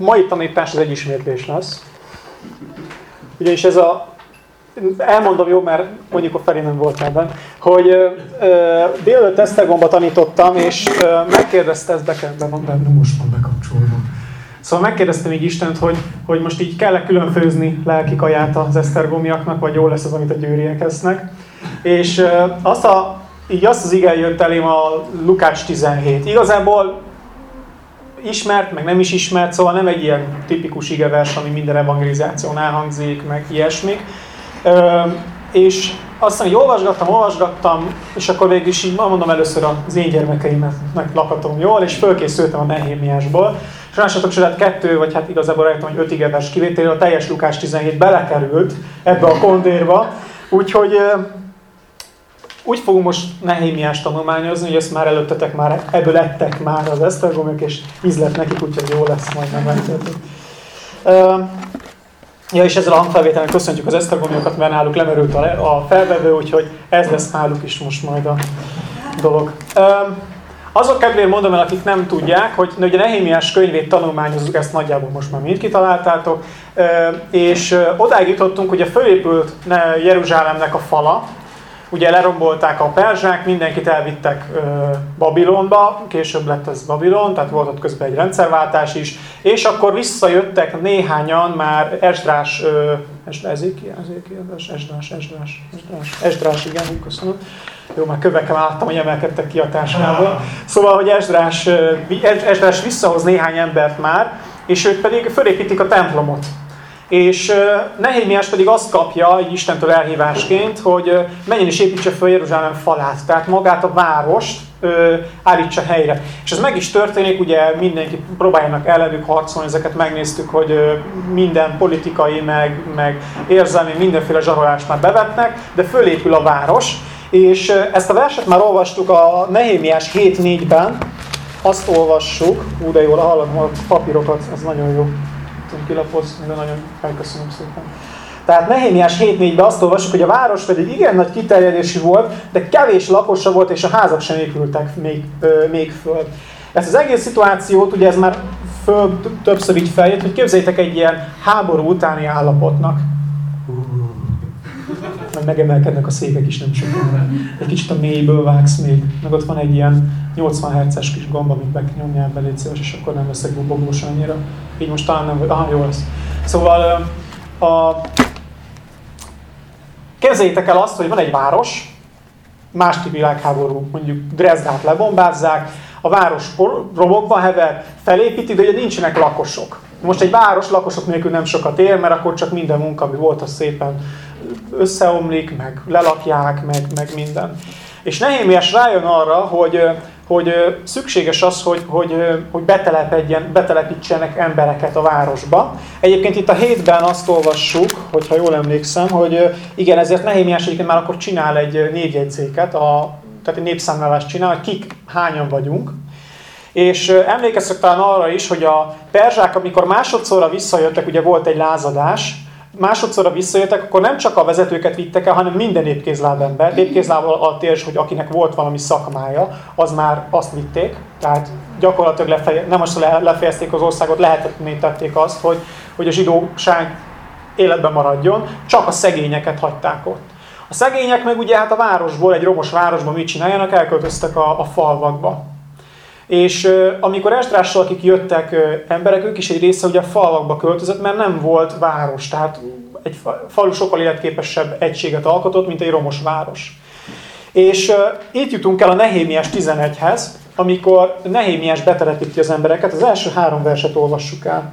mai tanítás az egy ismétlés lesz. Ugyanis ez a elmondom jó, mert mondjuk a felé nem volt ebben, hogy délőtt Esztergomba tanítottam, és ö, megkérdezte, ezt be kell, be van benne, most van bekapcsolva. Szóval megkérdeztem így Istent, hogy, hogy most így kell-e különfőzni lelki kaját az esztergomiaknak, vagy jó lesz az, amit a győriek esznek. És ö, azt a, így azt az igen jött elém a Lukács 17. Igazából ismert, meg nem is ismert, szóval nem egy ilyen tipikus igevers, ami minden evangelizáción elhangzik, meg ilyesmik. Ö, és aztán, hogy olvasgattam, olvasgattam, és akkor végül is így mondom először az én gyermekeimet lakatom jól, és fölkészültem a Nehémiásból. És lássatok, hogy kettő, vagy hát igazából rájöttem, hogy öt igevers kivételére a teljes Lukás 17 belekerült ebbe a kondérba. Úgyhogy úgy fogunk most Nehémiás tanulmányozni, hogy ezt már előttetek már, ebből ettek már az esztergomok, és ízlet nekik, úgyhogy jó lesz majd nem Ja, és ezzel a hangfelvételen köszöntjük az esztergomiokat, mert náluk lemerült a, a felvevő, úgyhogy ez lesz náluk is most majd a dolog. Azok kedvéért mondom el, akik nem tudják, hogy ugye Nehémiás könyvét tanulmányozzuk, ezt nagyjából most már mind kitaláltátok, és odáig jutottunk, hogy a fölépült Jeruzsálemnek a fala, Ugye lerombolták a perzsák, mindenkit elvittek ö, Babilonba, később lett ez Babilon, tehát volt ott közben egy rendszerváltás is, és akkor visszajöttek néhányan már Esdrás, ö, Ezékiel, Ezékiel, Esdrás, Esdrás, Esdrás, Esdrás, igen, köszönöm. Jó, már kövekkel láttam, hogy emelkedtek ki a táskából. Szóval, hogy Esdrás, Esdrás visszahoz néhány embert már, és ők pedig fölépítik a templomot. És Nehémiás pedig azt kapja egy Istentől elhívásként, hogy menjen és építse fel Jeruzsálem falát, tehát magát a várost ö, állítsa helyre. És ez meg is történik, ugye mindenki próbáljanak ellenük harcolni, ezeket megnéztük, hogy minden politikai, meg, meg érzelmi, mindenféle zsarolást már bevetnek, de fölépül a város. És ezt a verset már olvastuk a Nehémiás 7.4-ben, azt olvassuk, ú de jól hallom a papírokat, ez nagyon jó tudom kilapozni, de nagyon elköszönöm szépen. Tehát Nehémiás 7.4-ben azt olvassuk, hogy a város pedig igen nagy kiterjedésű volt, de kevés lakosa volt, és a házak sem épültek még, ö, még föl. Ezt az egész szituációt, ugye ez már föl, többször így feljött, hogy képzeljétek egy ilyen háború utáni állapotnak meg megemelkednek a székek is nem sokára. Egy kicsit a mélyből vágsz még, meg ott van egy ilyen 80 Hz-es kis gomba, amit megnyomjál be, légy szíves, és akkor nem leszek bubogós annyira. Így most talán nem, ah, jó lesz. Szóval a, Kezdjétek el azt, hogy van egy város, második világháború, mondjuk Dresdát lebombázzák, a város romokba hever, felépítik, de ugye nincsenek lakosok. Most egy város lakosok nélkül nem sokat ér, mert akkor csak minden munka, ami volt, az szépen összeomlik, meg lelakják, meg, meg minden. És Nehémiás rájön arra, hogy, hogy szükséges az, hogy, hogy, hogy betelepedjen, betelepítsenek embereket a városba. Egyébként itt a hétben azt olvassuk, hogyha jól emlékszem, hogy igen, ezért Nehémiás egyébként már akkor csinál egy névjegyzéket, a, tehát egy népszámlálást csinál, hogy kik hányan vagyunk. És emlékeztek talán arra is, hogy a perzsák, amikor másodszorra visszajöttek, ugye volt egy lázadás, másodszorra visszajöttek, akkor nem csak a vezetőket vittek el, hanem minden népkézláb ember. Népkézláb alatt érs, hogy akinek volt valami szakmája, az már azt vitték. Tehát gyakorlatilag lefeje, nem most lefejezték az országot, lehetetlené tették azt, hogy, hogy a zsidóság életben maradjon, csak a szegényeket hagyták ott. A szegények meg ugye hát a városból, egy romos városban mit csináljanak, elköltöztek a, a falvakba. És amikor Esdrással, akik jöttek emberek, ők is egy része ugye a falvakba költözött, mert nem volt város. Tehát egy falu sokkal életképesebb egységet alkotott, mint egy romos város. És itt jutunk el a Nehémiás 11-hez, amikor Nehémiás betelepíti az embereket. Az első három verset olvassuk el.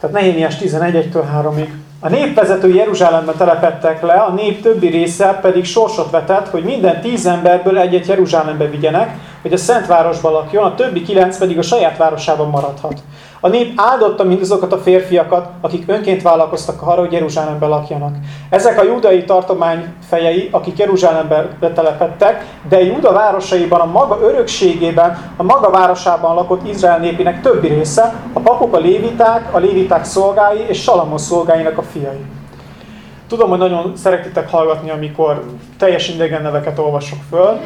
Tehát Nehémiás 11-től 3-ig. A népvezető Jeruzsálemben telepettek le, a nép többi része pedig sorsot vetett, hogy minden tíz emberből egyet Jeruzsálembe vigyenek, hogy a Szentvárosban lakjon, a többi kilenc pedig a saját városában maradhat. A nép áldotta mindazokat a férfiakat, akik önként vállalkoztak arra, hogy Jeruzsálemben lakjanak. Ezek a judai tartomány fejei, akik Jeruzsálembe telepettek, de Júda városaiban, a maga örökségében, a maga városában lakott Izrael népének többi része, a papok a léviták, a léviták szolgái és Salamos szolgáinak a fiai. Tudom, hogy nagyon szeretitek hallgatni, amikor teljes idegen neveket olvasok föl,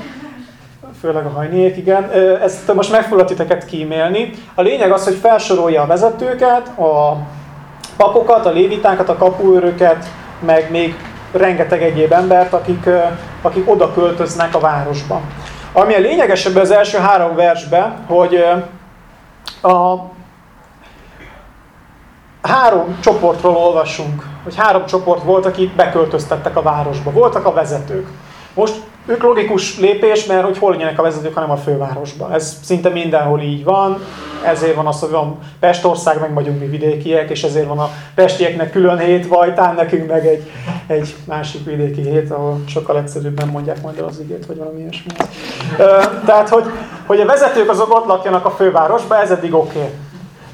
főleg a hajnék, igen. Ezt most meg foglak titeket kímélni. A lényeg az, hogy felsorolja a vezetőket, a papokat, a lévitákat, a kapuőröket, meg még rengeteg egyéb embert, akik, akik oda költöznek a városba. Ami a lényegesebb az első három versben, hogy a három csoportról olvasunk, hogy három csoport volt, akik beköltöztettek a városba. Voltak a vezetők. Most ők logikus lépés, mert hogy hol legyenek a vezetők, hanem a fővárosban. Ez szinte mindenhol így van, ezért van az, hogy van Pestország, meg vagyunk mi vidékiek, és ezért van a pestieknek külön hét Vajtán, nekünk meg egy, egy másik vidéki hét, ahol sokkal egyszerűbben mondják majd az igét, vagy valami ilyesmi. Tehát, hogy, hogy a vezetők azok ott lakjanak a fővárosban, ez eddig oké. Okay.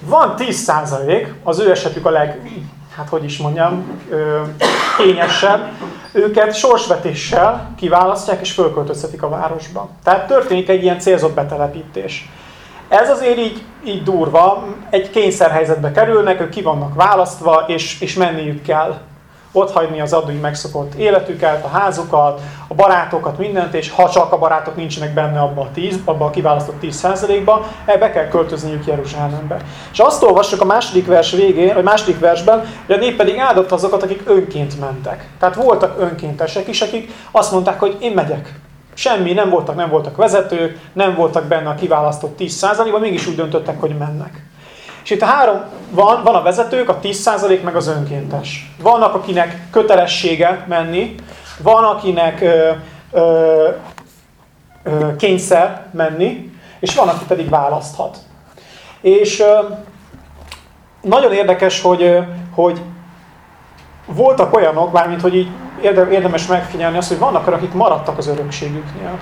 Van 10% az ő esetük a leg, hát hogy is mondjam, kényesebb, őket sorsvetéssel kiválasztják és fölköltöztetik a városba. Tehát történik egy ilyen célzott betelepítés. Ez azért így, így durva, egy kényszerhelyzetbe kerülnek, ők ki vannak választva, és, és menniük kell ott hagyni az addig megszokott életüket, a házukat, a barátokat, mindent, és ha csak a barátok nincsenek benne abba a, 10, abba a kiválasztott 10%-ba, be kell költözniük Jeruzsálembe. És azt olvassuk a második vers végén, vagy második versben, hogy a nép pedig áldott azokat, akik önként mentek. Tehát voltak önkéntesek is, akik azt mondták, hogy én megyek. Semmi, nem voltak, nem voltak vezetők, nem voltak benne a kiválasztott 10%-ban, mégis úgy döntöttek, hogy mennek. És itt három, van, van a vezetők, a 10% meg az önkéntes. Vannak, akinek kötelessége menni, van, akinek ö, ö, ö, kényszer menni, és van, aki pedig választhat. És ö, nagyon érdekes, hogy, hogy voltak olyanok, mármint hogy így érdemes megfigyelni azt, hogy vannak, akik maradtak az örökségüknél.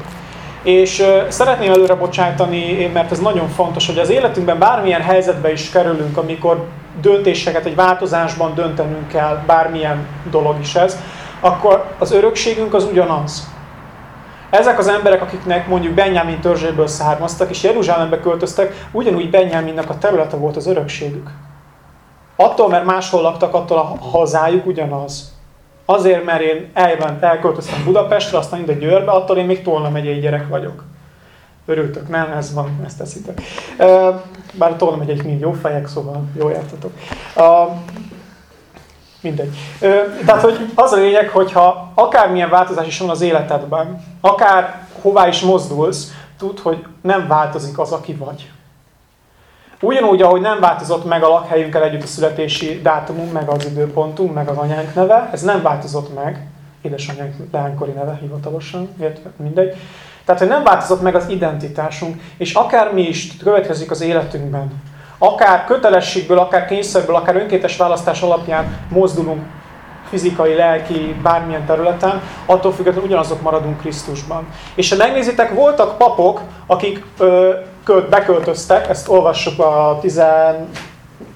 És szeretném előre bocsájtani, mert ez nagyon fontos, hogy az életünkben bármilyen helyzetbe is kerülünk, amikor döntéseket, egy változásban döntenünk kell, bármilyen dolog is ez, akkor az örökségünk az ugyanaz. Ezek az emberek, akiknek mondjuk Benjamin törzséből származtak, és Jeruzsálembe költöztek, ugyanúgy Benjaminnak a területe volt az örökségük. Attól, mert máshol laktak, attól a hazájuk ugyanaz. Azért, mert én elment, elköltöztem Budapestre, aztán ide Győrbe, attól én még Tolna megyei gyerek vagyok. Örültök, nem? Ez van, ezt teszitek. Bár Tolna megyei mind jó fejek, szóval jó értetek. Mindegy. Tehát, hogy az a lényeg, hogyha akármilyen változás is van az életedben, akár hová is mozdulsz, tudd, hogy nem változik az, aki vagy. Ugyanúgy, ahogy nem változott meg a lakhelyünkkel együtt a születési dátumunk, meg az időpontunk, meg az anyánk neve, ez nem változott meg, édesanyánk leánykori neve hivatalosan, mindegy. Tehát, hogy nem változott meg az identitásunk, és akár mi is következik az életünkben, akár kötelességből, akár kényszerből, akár önkéntes választás alapján mozdulunk fizikai, lelki, bármilyen területen, attól függetlenül ugyanazok maradunk Krisztusban. És ha megnézitek, voltak papok, akik ö, költ, beköltöztek, ezt olvassuk a tizen,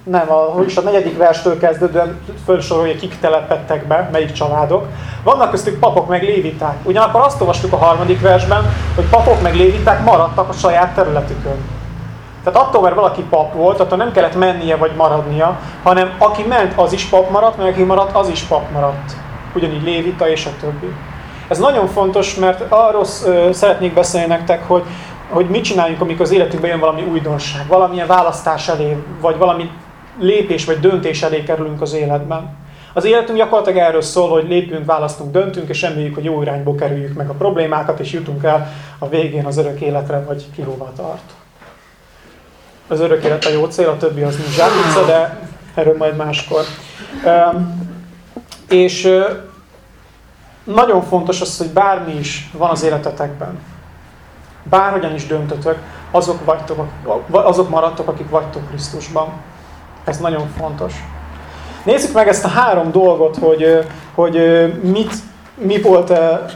nem, a, hogy is a negyedik verstől kezdődően felsorolja, kik telepettek be, melyik családok. Vannak köztük papok meg léviták. Ugyanakkor azt olvastuk a harmadik versben, hogy papok meg léviták maradtak a saját területükön. Tehát attól, mert valaki pap volt, attól nem kellett mennie vagy maradnia, hanem aki ment, az is pap maradt, meg aki maradt, az is pap maradt. Ugyanígy lévita és a többi. Ez nagyon fontos, mert arról szeretnék beszélni nektek, hogy hogy mit csináljunk, amikor az életünkben jön valami újdonság, valamilyen választás elé, vagy valami lépés vagy döntés elé kerülünk az életben. Az életünk gyakorlatilag erről szól, hogy lépünk, választunk, döntünk, és reméljük, hogy jó irányba kerüljük meg a problémákat, és jutunk el a végén az örök életre, vagy ki hova tart. Az örök élet a jó cél, a többi az nincs zsákutca, de erről majd máskor. És nagyon fontos az, hogy bármi is van az életetekben, Bárhogyan is döntötök, azok, vagytok, azok maradtok, akik vagytok Krisztusban. Ez nagyon fontos. Nézzük meg ezt a három dolgot, hogy, hogy mit, mi volt,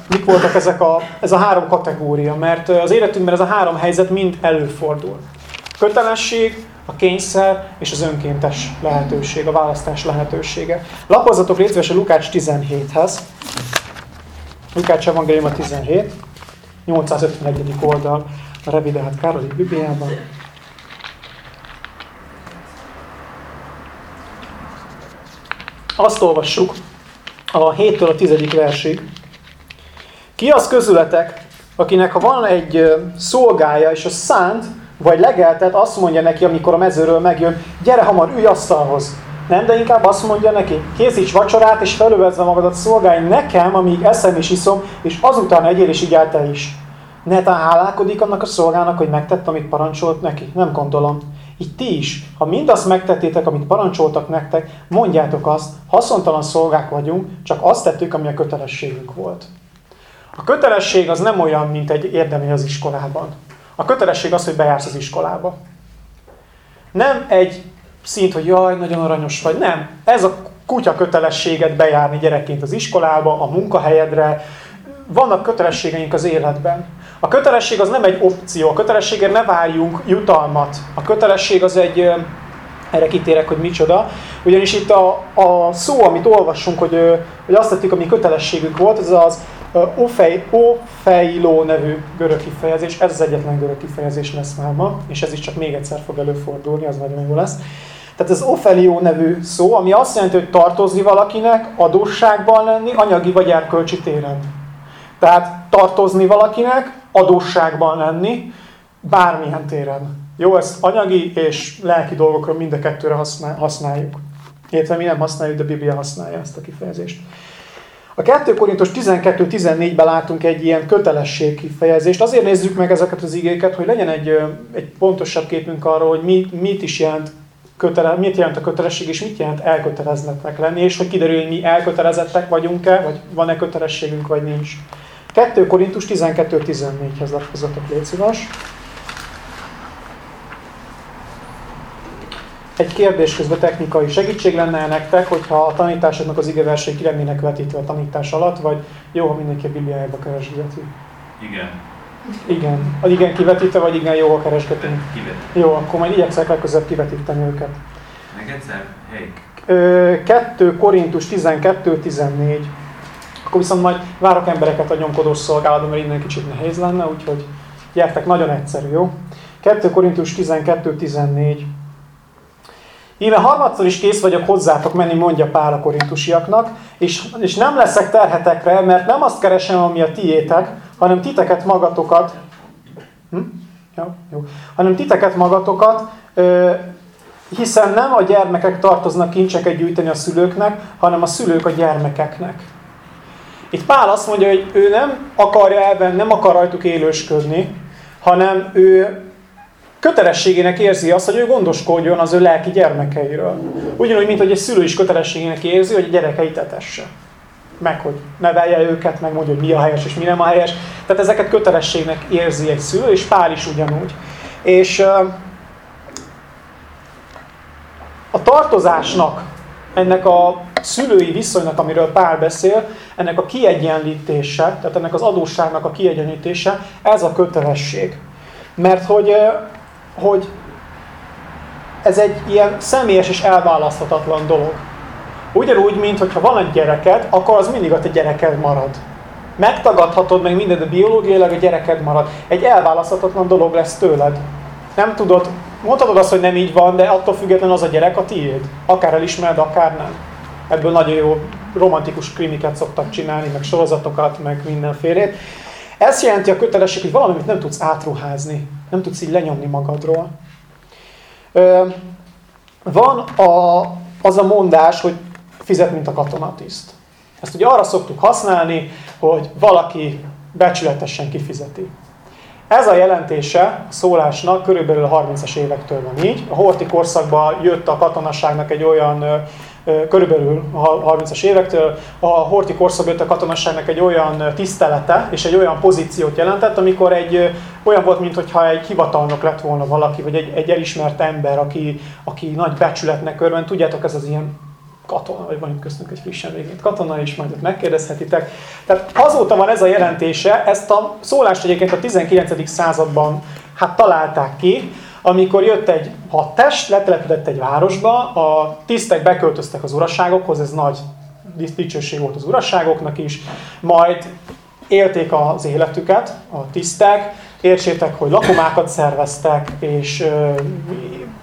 mik voltak ezek a, ez a három kategória, mert az életünkben ez a három helyzet mind előfordul. A kötelesség, a kényszer és az önkéntes lehetőség, a választás lehetősége. Lapozzatok létszően a Lukács 17-hez. Lukács Evangélium a 17. 851. oldal a revidált Károli Bibliában. Azt olvassuk a 7-től a 10. versig. Ki az közületek, akinek ha van egy szolgája, és a szánt, vagy legeltet, azt mondja neki, amikor a mezőről megjön, gyere hamar, ülj asztalhoz. Nem, de inkább azt mondja neki, készíts vacsorát, és felövezve magadat szolgálj nekem, amíg eszem és iszom, és azután egyél és igyál te is. Netán hálálkodik annak a szolgának, hogy megtett, amit parancsolt neki? Nem gondolom. Így ti is, ha mindazt megtettétek, amit parancsoltak nektek, mondjátok azt, haszontalan szolgák vagyunk, csak azt tettük, ami a kötelességünk volt. A kötelesség az nem olyan, mint egy érdemény az iskolában. A kötelesség az, hogy bejársz az iskolába. Nem egy szint, hogy jaj, nagyon aranyos vagy. Nem. Ez a kutya kötelességet bejárni gyerekként az iskolába, a munkahelyedre. Vannak kötelességeink az életben. A kötelesség az nem egy opció. A kötelességért ne várjunk jutalmat. A kötelesség az egy, erre kitérek, hogy micsoda. Ugyanis itt a, a szó, amit olvassunk, hogy, hogy azt tettük, ami kötelességük volt, ez az Ofej, Ofeiló nevű görög kifejezés, ez az egyetlen görög kifejezés lesz már ma, és ez is csak még egyszer fog előfordulni, az nagyon jó lesz. Tehát ez Ofelió nevű szó, ami azt jelenti, hogy tartozni valakinek, adósságban lenni, anyagi vagy erkölcsi téren. Tehát tartozni valakinek, adósságban lenni, bármilyen téren. Jó, ezt anyagi és lelki dolgokra mind a kettőre használjuk. Értve mi nem használjuk, de a Biblia használja ezt a kifejezést. A 2 Korintus 12-14-ben látunk egy ilyen kötelesség kifejezést. Azért nézzük meg ezeket az igéket, hogy legyen egy, egy pontosabb képünk arról, hogy mi, mit is jelent kötele, mit jelent a kötelesség, és mit jelent elkötelezettnek lenni, és hogy kiderül, hogy mi elkötelezettek vagyunk-e, vagy van-e kötelességünk, vagy nincs. 2 Korintus 12-14-hez lapozzatok, légy szíves. Egy kérdés közben technikai segítség lenne nektek, hogyha a tanításoknak az igeversei ki vetítve a tanítás alatt, vagy jó, ha mindenki a Bibliájába keresgeti? Igen. Igen. A igen kivetítve, vagy igen jó, ha keresgetünk? Kivetítve. Jó, akkor majd igyekszek legközelebb kivetíteni őket. Meg egyszer, hely. 2 Korintus 12-14. Akkor viszont majd várok embereket a nyomkodós szolgálatban, mert innen kicsit nehéz lenne, úgyhogy gyertek, nagyon egyszerű, jó? 2 Korintus 12-14. Íme harmadszor is kész vagyok hozzátok menni, mondja Pál a korintusiaknak, és, és nem leszek terhetekre, mert nem azt keresem, ami a tiétek, hanem titeket magatokat, hm? jó, jó. hanem titeket magatokat, ö, hiszen nem a gyermekek tartoznak kincseket gyűjteni a szülőknek, hanem a szülők a gyermekeknek. Itt Pál azt mondja, hogy ő nem akarja elven, nem akar rajtuk élősködni, hanem ő kötelességének érzi azt, hogy ő gondoskodjon az ő lelki gyermekeiről. Ugyanúgy, mint hogy egy szülő is kötelességének érzi, hogy a gyerekeit etesse. Meg, hogy nevelje őket, meg mondja, hogy mi a helyes és mi nem a helyes. Tehát ezeket kötelességnek érzi egy szülő, és Pál is ugyanúgy. És a tartozásnak, ennek a szülői viszonynak, amiről Pál beszél, ennek a kiegyenlítése, tehát ennek az adósságnak a kiegyenlítése, ez a kötelesség. Mert hogy hogy ez egy ilyen személyes és elválaszthatatlan dolog. Ugyanúgy, mint hogyha van egy gyereked, akkor az mindig a te gyereked marad. Megtagadhatod meg mindent, de biológiailag a gyereked marad. Egy elválaszthatatlan dolog lesz tőled. Nem tudod, mondhatod azt, hogy nem így van, de attól függetlenül az a gyerek a tiéd. Akár elismered, akár nem. Ebből nagyon jó romantikus krimiket szoktak csinálni, meg sorozatokat, meg mindenfélét. Ez jelenti a kötelesség, hogy valamit nem tudsz átruházni, nem tudsz így lenyomni magadról. Van a, az a mondás, hogy fizet, mint a katonatiszt. Ezt ugye arra szoktuk használni, hogy valaki becsületesen kifizeti. Ez a jelentése a szólásnak körülbelül a 30-as évektől van így. A horti korszakban jött a katonasságnak egy olyan körülbelül a 30-as évektől a horti korszak jött a katonasságnak egy olyan tisztelete és egy olyan pozíciót jelentett, amikor egy olyan volt, mintha egy hivatalnok lett volna valaki, vagy egy, egy elismert ember, aki, aki nagy becsületnek örvend. Tudjátok, ez az ilyen katona, vagy van köztünk egy frissen végét katona is, majd ott megkérdezhetitek. Tehát azóta van ez a jelentése, ezt a szólást egyébként a 19. században hát találták ki, amikor jött egy hadtest, letelepedett egy városba, a tisztek beköltöztek az uraságokhoz, ez nagy dicsőség volt az uraságoknak is, majd élték az életüket a tisztek, értsétek, hogy lakomákat szerveztek, és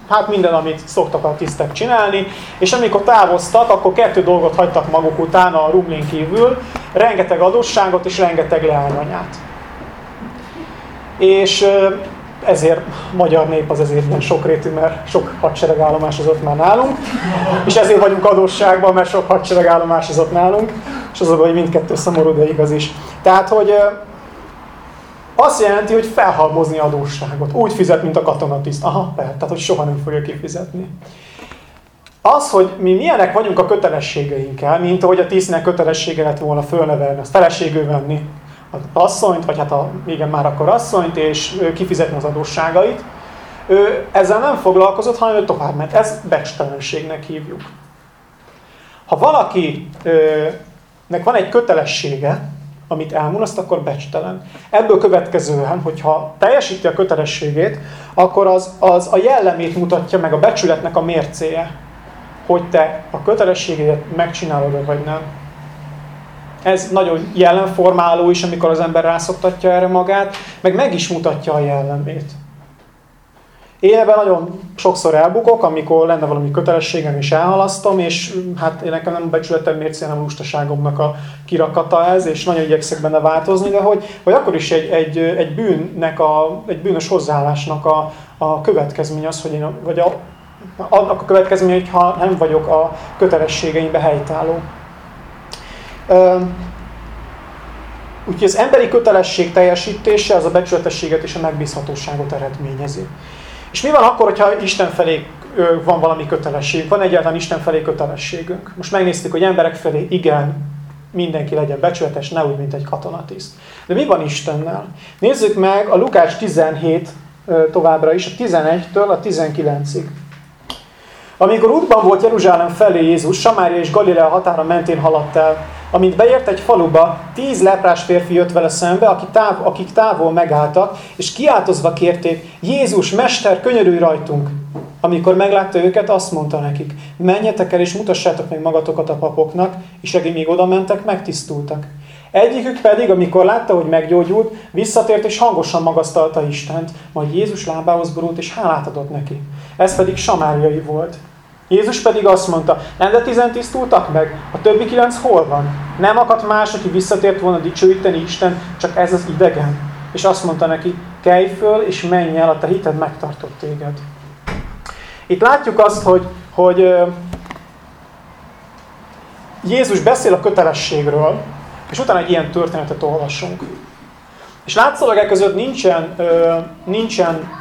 hát minden, amit szoktak a tisztek csinálni, és amikor távoztak, akkor kettő dolgot hagytak maguk után a rumlin kívül, rengeteg adósságot és rengeteg leányanyát. és ezért magyar nép az ezért ilyen sokrétű, mert sok hadseregállomásozott már nálunk, és ezért vagyunk adósságban, mert sok hadseregállomásozott nálunk, és az a baj, hogy mindkettő szomorú, de igaz is. Tehát, hogy azt jelenti, hogy felhalmozni adósságot. Úgy fizet, mint a katonatiszt. Aha, persze, tehát hogy soha nem fogja kifizetni. Az, hogy mi milyenek vagyunk a kötelességeinkkel, mint ahogy a tisztnek kötelessége lett volna fölnevelni, azt feleségül venni az asszonyt, vagy hát a, igen, már akkor asszonyt, és kifizetni az adósságait. Ő ezzel nem foglalkozott, hanem ő tovább ment. Ez becstelenségnek hívjuk. Ha valakinek van egy kötelessége, amit elmulaszt, akkor becstelen. Ebből következően, hogyha teljesíti a kötelességét, akkor az, az a jellemét mutatja meg a becsületnek a mércéje, hogy te a kötelességedet megcsinálod vagy nem. Ez nagyon jellemformáló is, amikor az ember rászoktatja erre magát, meg meg is mutatja a jellemét. Ebben nagyon sokszor elbukok, amikor lenne valami kötelességem és elhalasztom, és hát én nekem nem becsületem mércén, hanem lustaságomnak a kirakata ez, és nagyon igyekszek benne változni, de hogy, hogy akkor is egy, egy, egy bűnnek, a, egy bűnös hozzáállásnak a, a következmény az, hogy én, vagy a, annak a következmény, hogyha nem vagyok a kötelességeimbe helytálló. Úgyhogy az emberi kötelesség teljesítése az a becsületességet és a megbízhatóságot eredményezi. És mi van akkor, hogyha Isten felé van valami kötelesség? Van egyáltalán Isten felé kötelességünk? Most megnéztük, hogy emberek felé igen, mindenki legyen becsületes, ne úgy, mint egy katonatiszt. De mi van Istennel? Nézzük meg a Lukács 17 továbbra is, a 11-től a 19-ig. Amikor útban volt Jeruzsálem felé Jézus, Samária és Galilea határa mentén haladt el. Amint beért egy faluba, tíz leprás férfi jött vele szembe, akik, táv, akik távol megálltak, és kiáltozva kérték, Jézus, Mester, könyörülj rajtunk! Amikor meglátta őket, azt mondta nekik, menjetek el és mutassátok meg magatokat a papoknak, és akik még oda mentek, megtisztultak. Egyikük pedig, amikor látta, hogy meggyógyult, visszatért és hangosan magasztalta Istent, majd Jézus lábához borult és hálát adott neki. Ez pedig samáriai volt. Jézus pedig azt mondta, nem de tizen tisztultak meg, a többi kilenc hol van? Nem akadt más, aki visszatért volna dicsőíteni Isten, csak ez az idegen. És azt mondta neki, kelj föl és menj el, a te hited megtartott téged. Itt látjuk azt, hogy, hogy Jézus beszél a kötelességről, és utána egy ilyen történetet olvasunk. És látszólag e között nincsen, nincsen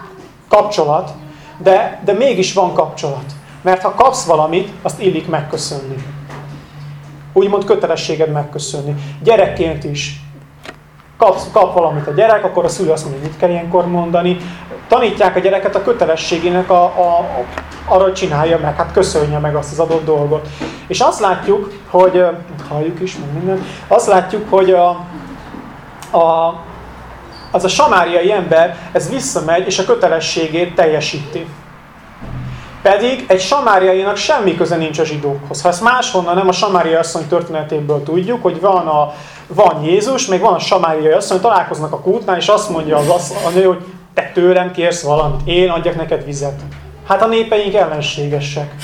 kapcsolat, de, de mégis van kapcsolat. Mert ha kapsz valamit, azt illik megköszönni. Úgymond kötelességed megköszönni. Gyerekként is. Kapsz, kap valamit a gyerek, akkor a szülő azt mondja, mit kell ilyenkor mondani. Tanítják a gyereket a kötelességének a, a, a, arra, csinálja meg, hát köszönje meg azt az adott dolgot. És azt látjuk, hogy, halljuk is, meg minden, azt látjuk, hogy a, a, az a samáriai ember, ez visszamegy, és a kötelességét teljesíti. Pedig egy samáriainak semmi köze nincs a zsidókhoz. Ha ezt máshonnan nem a samáriai asszony történetéből tudjuk, hogy van, a, van Jézus, még van a samáriai asszony, találkoznak a kútnál, és azt mondja az asszony, hogy te tőlem kérsz valamit, én adjak neked vizet. Hát a népeink ellenségesek.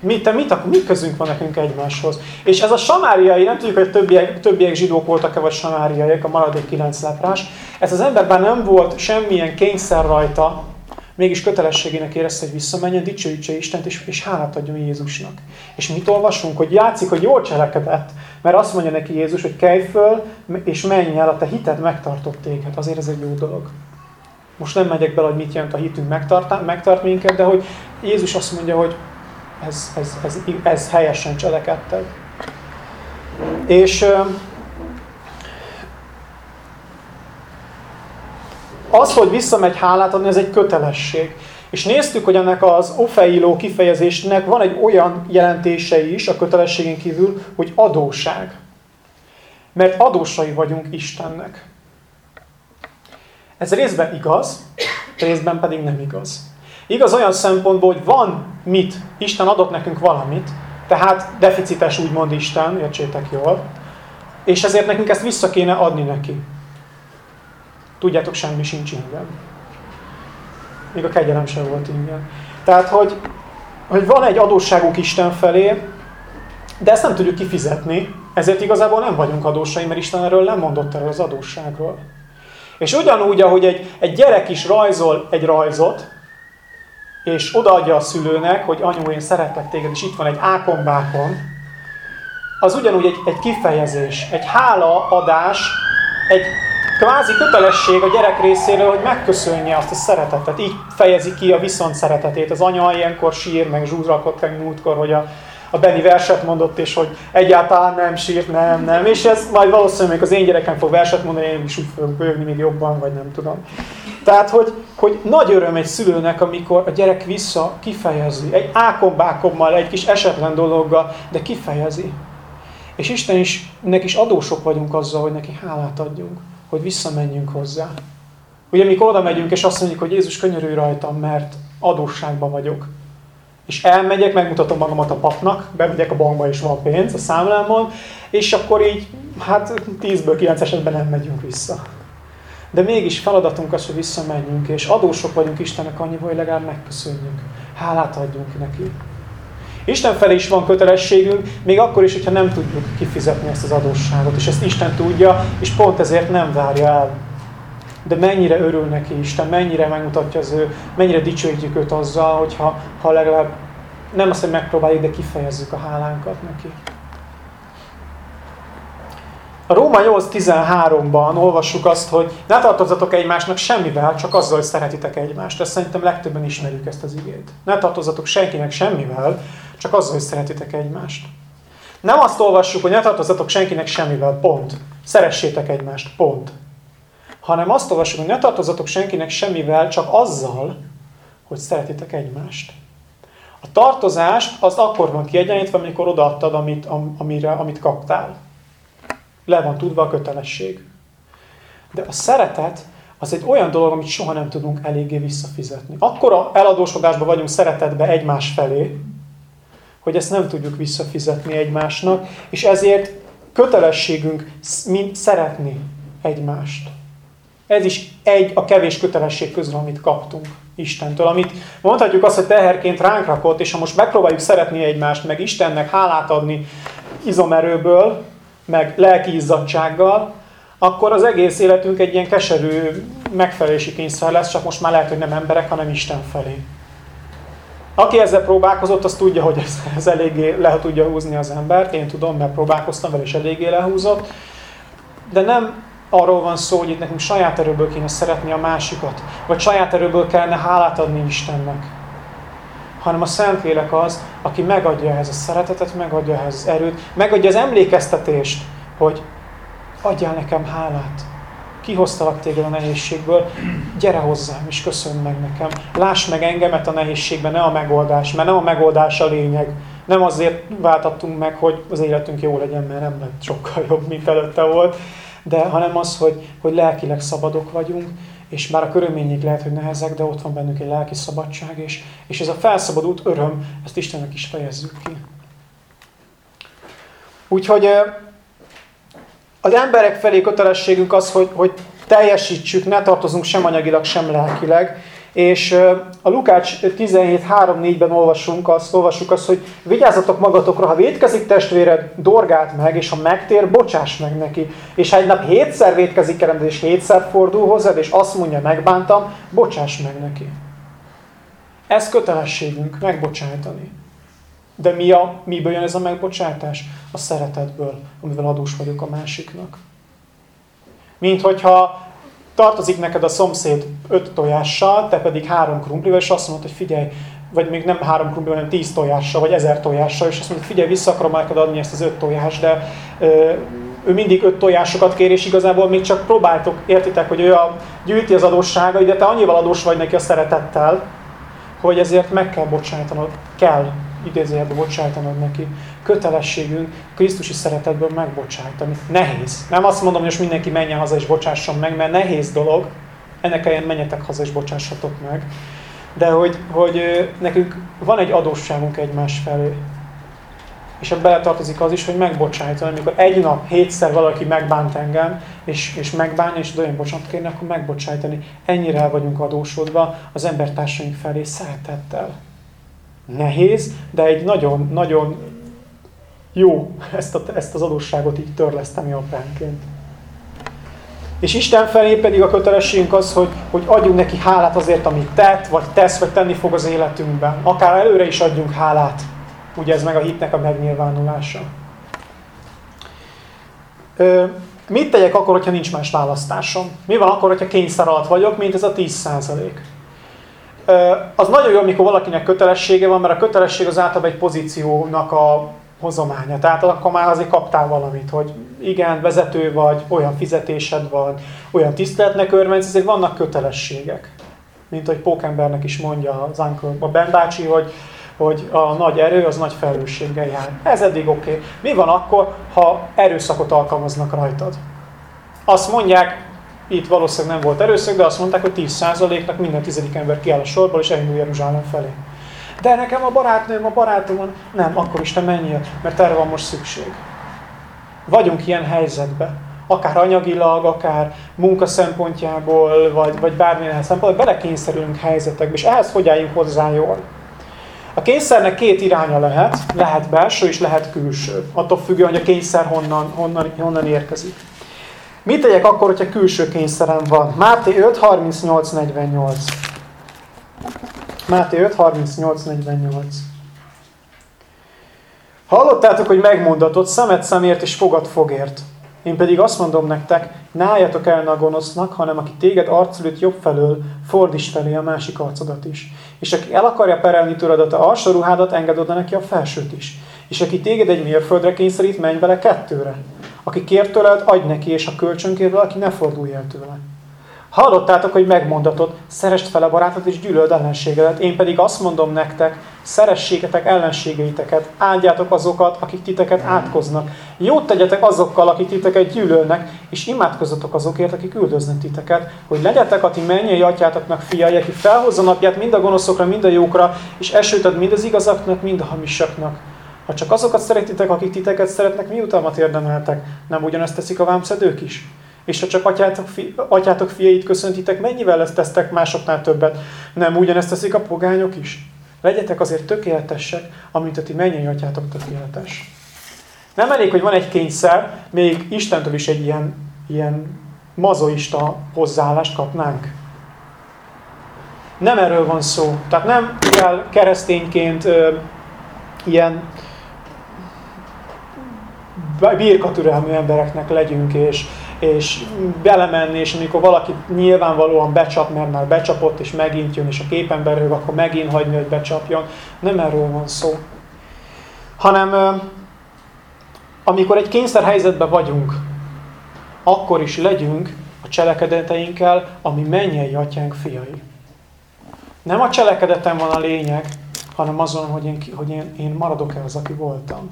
Mi, te mit, mi közünk van nekünk egymáshoz? És ez a samáriai, nem tudjuk, hogy többiek, többiek zsidók voltak-e, vagy samáriaiak, a maradék kilenc leprás. Ez az emberben nem volt semmilyen kényszer rajta, mégis kötelességének érezte, hogy visszamenjen, dicsőítse Istent, és, és hálát adjon Jézusnak. És mit olvasunk? Hogy játszik, hogy jól cselekedett, mert azt mondja neki Jézus, hogy kelj föl, és menj el, a te hited megtartott téged. Azért ez egy jó dolog. Most nem megyek bele, hogy mit jelent a hitünk megtart, megtart minket, de hogy Jézus azt mondja, hogy ez, ez, ez, ez helyesen cselekedted. És az, hogy visszamegy hálát adni, ez egy kötelesség. És néztük, hogy ennek az ofeiló kifejezésnek van egy olyan jelentése is a kötelességén kívül, hogy adóság. Mert adósai vagyunk Istennek. Ez részben igaz, részben pedig nem igaz. Igaz olyan szempontból, hogy van mit, Isten adott nekünk valamit, tehát deficites úgymond Isten, értsétek jól, és ezért nekünk ezt vissza kéne adni neki. Tudjátok, semmi sincs ingyen. Még a kegyelem sem volt ingyen. Tehát, hogy, hogy van egy adósságunk Isten felé, de ezt nem tudjuk kifizetni, ezért igazából nem vagyunk adósai, mert Isten erről nem mondott erről az adósságról. És ugyanúgy, ahogy egy, egy gyerek is rajzol egy rajzot, és odaadja a szülőnek, hogy anyu, én szeretlek téged, és itt van egy ákombákon, az ugyanúgy egy, egy kifejezés, egy hálaadás, egy kvázi kötelesség a gyerek részéről, hogy megköszönje azt a szeretetet. Így fejezi ki a viszont szeretetét. Az anya ilyenkor sír, meg zsúzrakott meg múltkor, hogy a, a Benny verset mondott, és hogy egyáltalán nem sírt, nem, nem. És ez majd valószínűleg még az én gyerekem fog verset mondani, én is úgy fogok bőgni még jobban, vagy nem tudom. Tehát, hogy, hogy nagy öröm egy szülőnek, amikor a gyerek vissza kifejezi. Egy ákombákommal, egy kis esetlen dologgal, de kifejezi. És Isten is, neki is adósok vagyunk azzal, hogy neki hálát adjunk, hogy visszamenjünk hozzá. Ugye amikor oda megyünk, és azt mondjuk, hogy Jézus könyörülj rajtam, mert adósságban vagyok. És elmegyek, megmutatom magamat a papnak, bemegyek a bankba, és van pénz a számlámon, és akkor így, hát 10-ből 9 esetben nem megyünk vissza. De mégis feladatunk az, hogy visszamenjünk, és adósok vagyunk Istennek annyi, hogy legalább megköszönjük. Hálát adjunk neki. Isten felé is van kötelességünk, még akkor is, hogyha nem tudjuk kifizetni ezt az adósságot, és ezt Isten tudja, és pont ezért nem várja el. De mennyire örül neki Isten, mennyire megmutatja az ő, mennyire dicsőítjük őt azzal, hogyha ha legalább nem azt, hogy megpróbáljuk, de kifejezzük a hálánkat neki. A Róma 8.13-ban olvassuk azt, hogy ne tartozatok egymásnak semmivel, csak azzal, hogy szeretitek egymást. Ezt szerintem legtöbben ismerjük ezt az igét. Ne tartozatok senkinek semmivel, csak azzal, hogy szeretitek egymást. Nem azt olvassuk, hogy ne tartozatok senkinek semmivel, pont. Szeressétek egymást, pont. Hanem azt olvassuk, hogy ne tartozatok senkinek semmivel, csak azzal, hogy szeretitek egymást. A tartozást az akkor van kiegyenlítve, amikor odaadtad, amit, amire, amit kaptál le van tudva a kötelesség. De a szeretet az egy olyan dolog, amit soha nem tudunk eléggé visszafizetni. Akkor a eladósodásban vagyunk szeretetbe egymás felé, hogy ezt nem tudjuk visszafizetni egymásnak, és ezért kötelességünk mint szeretni egymást. Ez is egy a kevés kötelesség közül, amit kaptunk Istentől. Amit mondhatjuk azt, hogy teherként ránk rakott, és ha most megpróbáljuk szeretni egymást, meg Istennek hálát adni izomerőből, meg lelki izzadsággal, akkor az egész életünk egy ilyen keserű megfelelési kényszer lesz, csak most már lehet, hogy nem emberek, hanem Isten felé. Aki ezzel próbálkozott, az tudja, hogy ez, ez eléggé le tudja húzni az embert. Én tudom, mert próbálkoztam vele, és eléggé lehúzott. De nem arról van szó, hogy itt nekünk saját erőből kéne szeretni a másikat, vagy saját erőből kellene hálát adni Istennek hanem a Szentlélek az, aki megadja ehhez a szeretetet, megadja ehhez az erőt, megadja az emlékeztetést, hogy adjál nekem hálát. Kihoztalak téged a nehézségből, gyere hozzám és köszönj meg nekem. Láss meg engemet a nehézségben, ne a megoldás, mert nem a megoldás a lényeg. Nem azért váltattunk meg, hogy az életünk jó legyen, mert nem lett sokkal jobb, mint előtte volt, de hanem az, hogy, hogy lelkileg szabadok vagyunk, és már a körülmények lehet, hogy nehezek, de ott van bennünk egy lelki szabadság, és, és ez a felszabadult öröm, ezt Istennek is fejezzük ki. Úgyhogy az emberek felé kötelességünk az, hogy, hogy teljesítsük, ne tartozunk sem anyagilag, sem lelkileg, és a Lukács 17.3.4-ben olvasunk azt, olvasjuk azt, hogy vigyázzatok magatokra, ha vétkezik testvéred, dorgált meg, és ha megtér, bocsáss meg neki. És ha egy nap hétszer vétkezik elem, és hétszer fordul hozzád, és azt mondja, megbántam, bocsáss meg neki. Ez kötelességünk, megbocsájtani. De mi a, miből jön ez a megbocsátás? A szeretetből, amivel adós vagyok a másiknak. Mint hogyha tartozik neked a szomszéd öt tojással, te pedig három krumplival, és azt mondod, hogy figyelj, vagy még nem három krumplival, hanem tíz tojással, vagy ezer tojással, és azt mondod, figyelj, vissza akarom neked adni ezt az öt tojást, de ö, ő mindig öt tojásokat kér, és igazából még csak próbáltok, értitek, hogy ő a, gyűjti az adóssága, de te annyival adós vagy neki a szeretettel, hogy ezért meg kell bocsájtanod, kell idézőjelben bocsájtanod neki. Kötelességünk Krisztusi szeretetből megbocsájtani. Nehéz. Nem azt mondom, hogy most mindenki menjen haza és bocsásson meg, mert nehéz dolog. Ennek helyen menjetek haza és bocsássatok meg. De hogy, hogy nekünk van egy adósságunk egymás felé. És ebbe beletartozik az is, hogy megbocsájtani. Amikor egy nap, hétszer valaki megbánt engem, és, és megbánja, és olyan bocsánat kérni, akkor megbocsájtani. Ennyire el vagyunk adósodva az embertársaink felé szeretettel nehéz, de egy nagyon-nagyon jó ezt, a, ezt az adósságot így törleszteni apránként. És Isten felé pedig a kötelességünk az, hogy, hogy adjunk neki hálát azért, amit tett, vagy tesz, vagy tenni fog az életünkben. Akár előre is adjunk hálát. Ugye ez meg a hitnek a megnyilvánulása. Ö, mit tegyek akkor, hogyha nincs más választásom? Mi van akkor, hogyha kényszer alatt vagyok, mint ez a 10%? Ö, az nagyon jó, amikor valakinek kötelessége van, mert a kötelesség az általában egy pozíciónak a hozománya. Tehát akkor már azért kaptál valamit, hogy igen, vezető vagy, olyan fizetésed van, olyan tiszteletnek örvendsz, ezért vannak kötelességek. Mint hogy Pókembernek is mondja az Uncle, a Ben bácsi, hogy, hogy a nagy erő az nagy felelősséggel jár. Ez eddig oké. Okay. Mi van akkor, ha erőszakot alkalmaznak rajtad? Azt mondják, itt valószínűleg nem volt erőszak, de azt mondták, hogy 10%-nak minden tizedik ember kiáll a sorból, és elindul Jeruzsálem felé. De nekem a barátnőm, a barátom van. Nem, akkor is te menjél, mert erre van most szükség. Vagyunk ilyen helyzetben. Akár anyagilag, akár munka szempontjából, vagy, vagy bármilyen szempontból, belekényszerülünk helyzetekbe, és ehhez hogy álljunk hozzá jól. A kényszernek két iránya lehet, lehet belső és lehet külső. Attól függően, hogy a kényszer honnan, honnan, honnan érkezik. Mit tegyek akkor, hogyha külső kényszerem van? Máté 5, 38, 48. Máté 5, 38, 48. Hallottátok, hogy megmondatott szemet szemért és fogad fogért. Én pedig azt mondom nektek, ne álljatok el a gonosznak, hanem aki téged arculőtt jobb felől, fordíts felé a másik arcodat is. És aki el akarja perelni tuladat a alsó ruhádat, enged oda neki a felsőt is. És aki téged egy mérföldre kényszerít, menj vele kettőre. Aki kér tőled, adj neki, és a kölcsönkér aki ne fordulj el tőle. Hallottátok, hogy megmondatot, szerest fel a barátod és gyűlöld ellenségedet. Én pedig azt mondom nektek, szerességetek ellenségeiteket, áldjátok azokat, akik titeket átkoznak. Jót tegyetek azokkal, akik titeket gyűlölnek, és imádkozzatok azokért, akik üldöznek titeket, hogy legyetek a ti mennyei atyátoknak fiai, aki felhozza napját mind a gonoszokra, mind a jókra, és esőt ad mind az igazaknak, mind a hamisaknak. Ha csak azokat szeretitek, akik titeket szeretnek, mi utalmat érdemeltek? Nem ugyanezt teszik a vámszedők is? És ha csak atyátok, fi, atyátok fiait köszöntitek, mennyivel ezt tesztek másoknál többet? Nem ugyanezt teszik a pogányok is? Legyetek azért tökéletesek, amint a ti mennyei atyátok tökéletes. Nem elég, hogy van egy kényszer, még Istentől is egy ilyen, ilyen mazoista hozzáállást kapnánk. Nem erről van szó. Tehát nem kell keresztényként ö, ilyen birkatürelmű embereknek legyünk, és, és belemenni, és amikor valaki nyilvánvalóan becsap, mert már becsapott, és megint jön, és a képen rög, akkor megint hagyni, hogy becsapjon. Nem erről van szó. Hanem amikor egy kényszer helyzetben vagyunk, akkor is legyünk a cselekedeteinkkel, ami mennyei atyánk fiai. Nem a cselekedetem van a lényeg, hanem azon, hogy én, hogy én, én maradok-e az, aki voltam.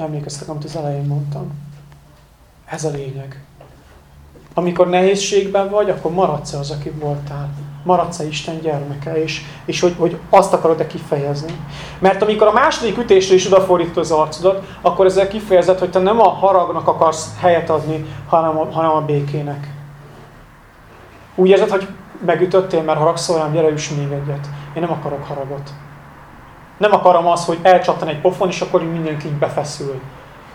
Emlékeztek, amit az elején mondtam. Ez a lényeg. Amikor nehézségben vagy, akkor maradsz-e az, aki voltál. Maradsz-e Isten gyermeke, és, és hogy, hogy azt akarod-e kifejezni. Mert amikor a második ütésre is odafordítod az arcodat, akkor ezzel kifejezed, hogy te nem a haragnak akarsz helyet adni, hanem a, hanem a békének. Úgy érzed, hogy megütöttél, mert haragszol rám, gyere üss még egyet. Én nem akarok haragot. Nem akarom azt, hogy elcsattan egy pofon, és akkor mindenki így befeszül.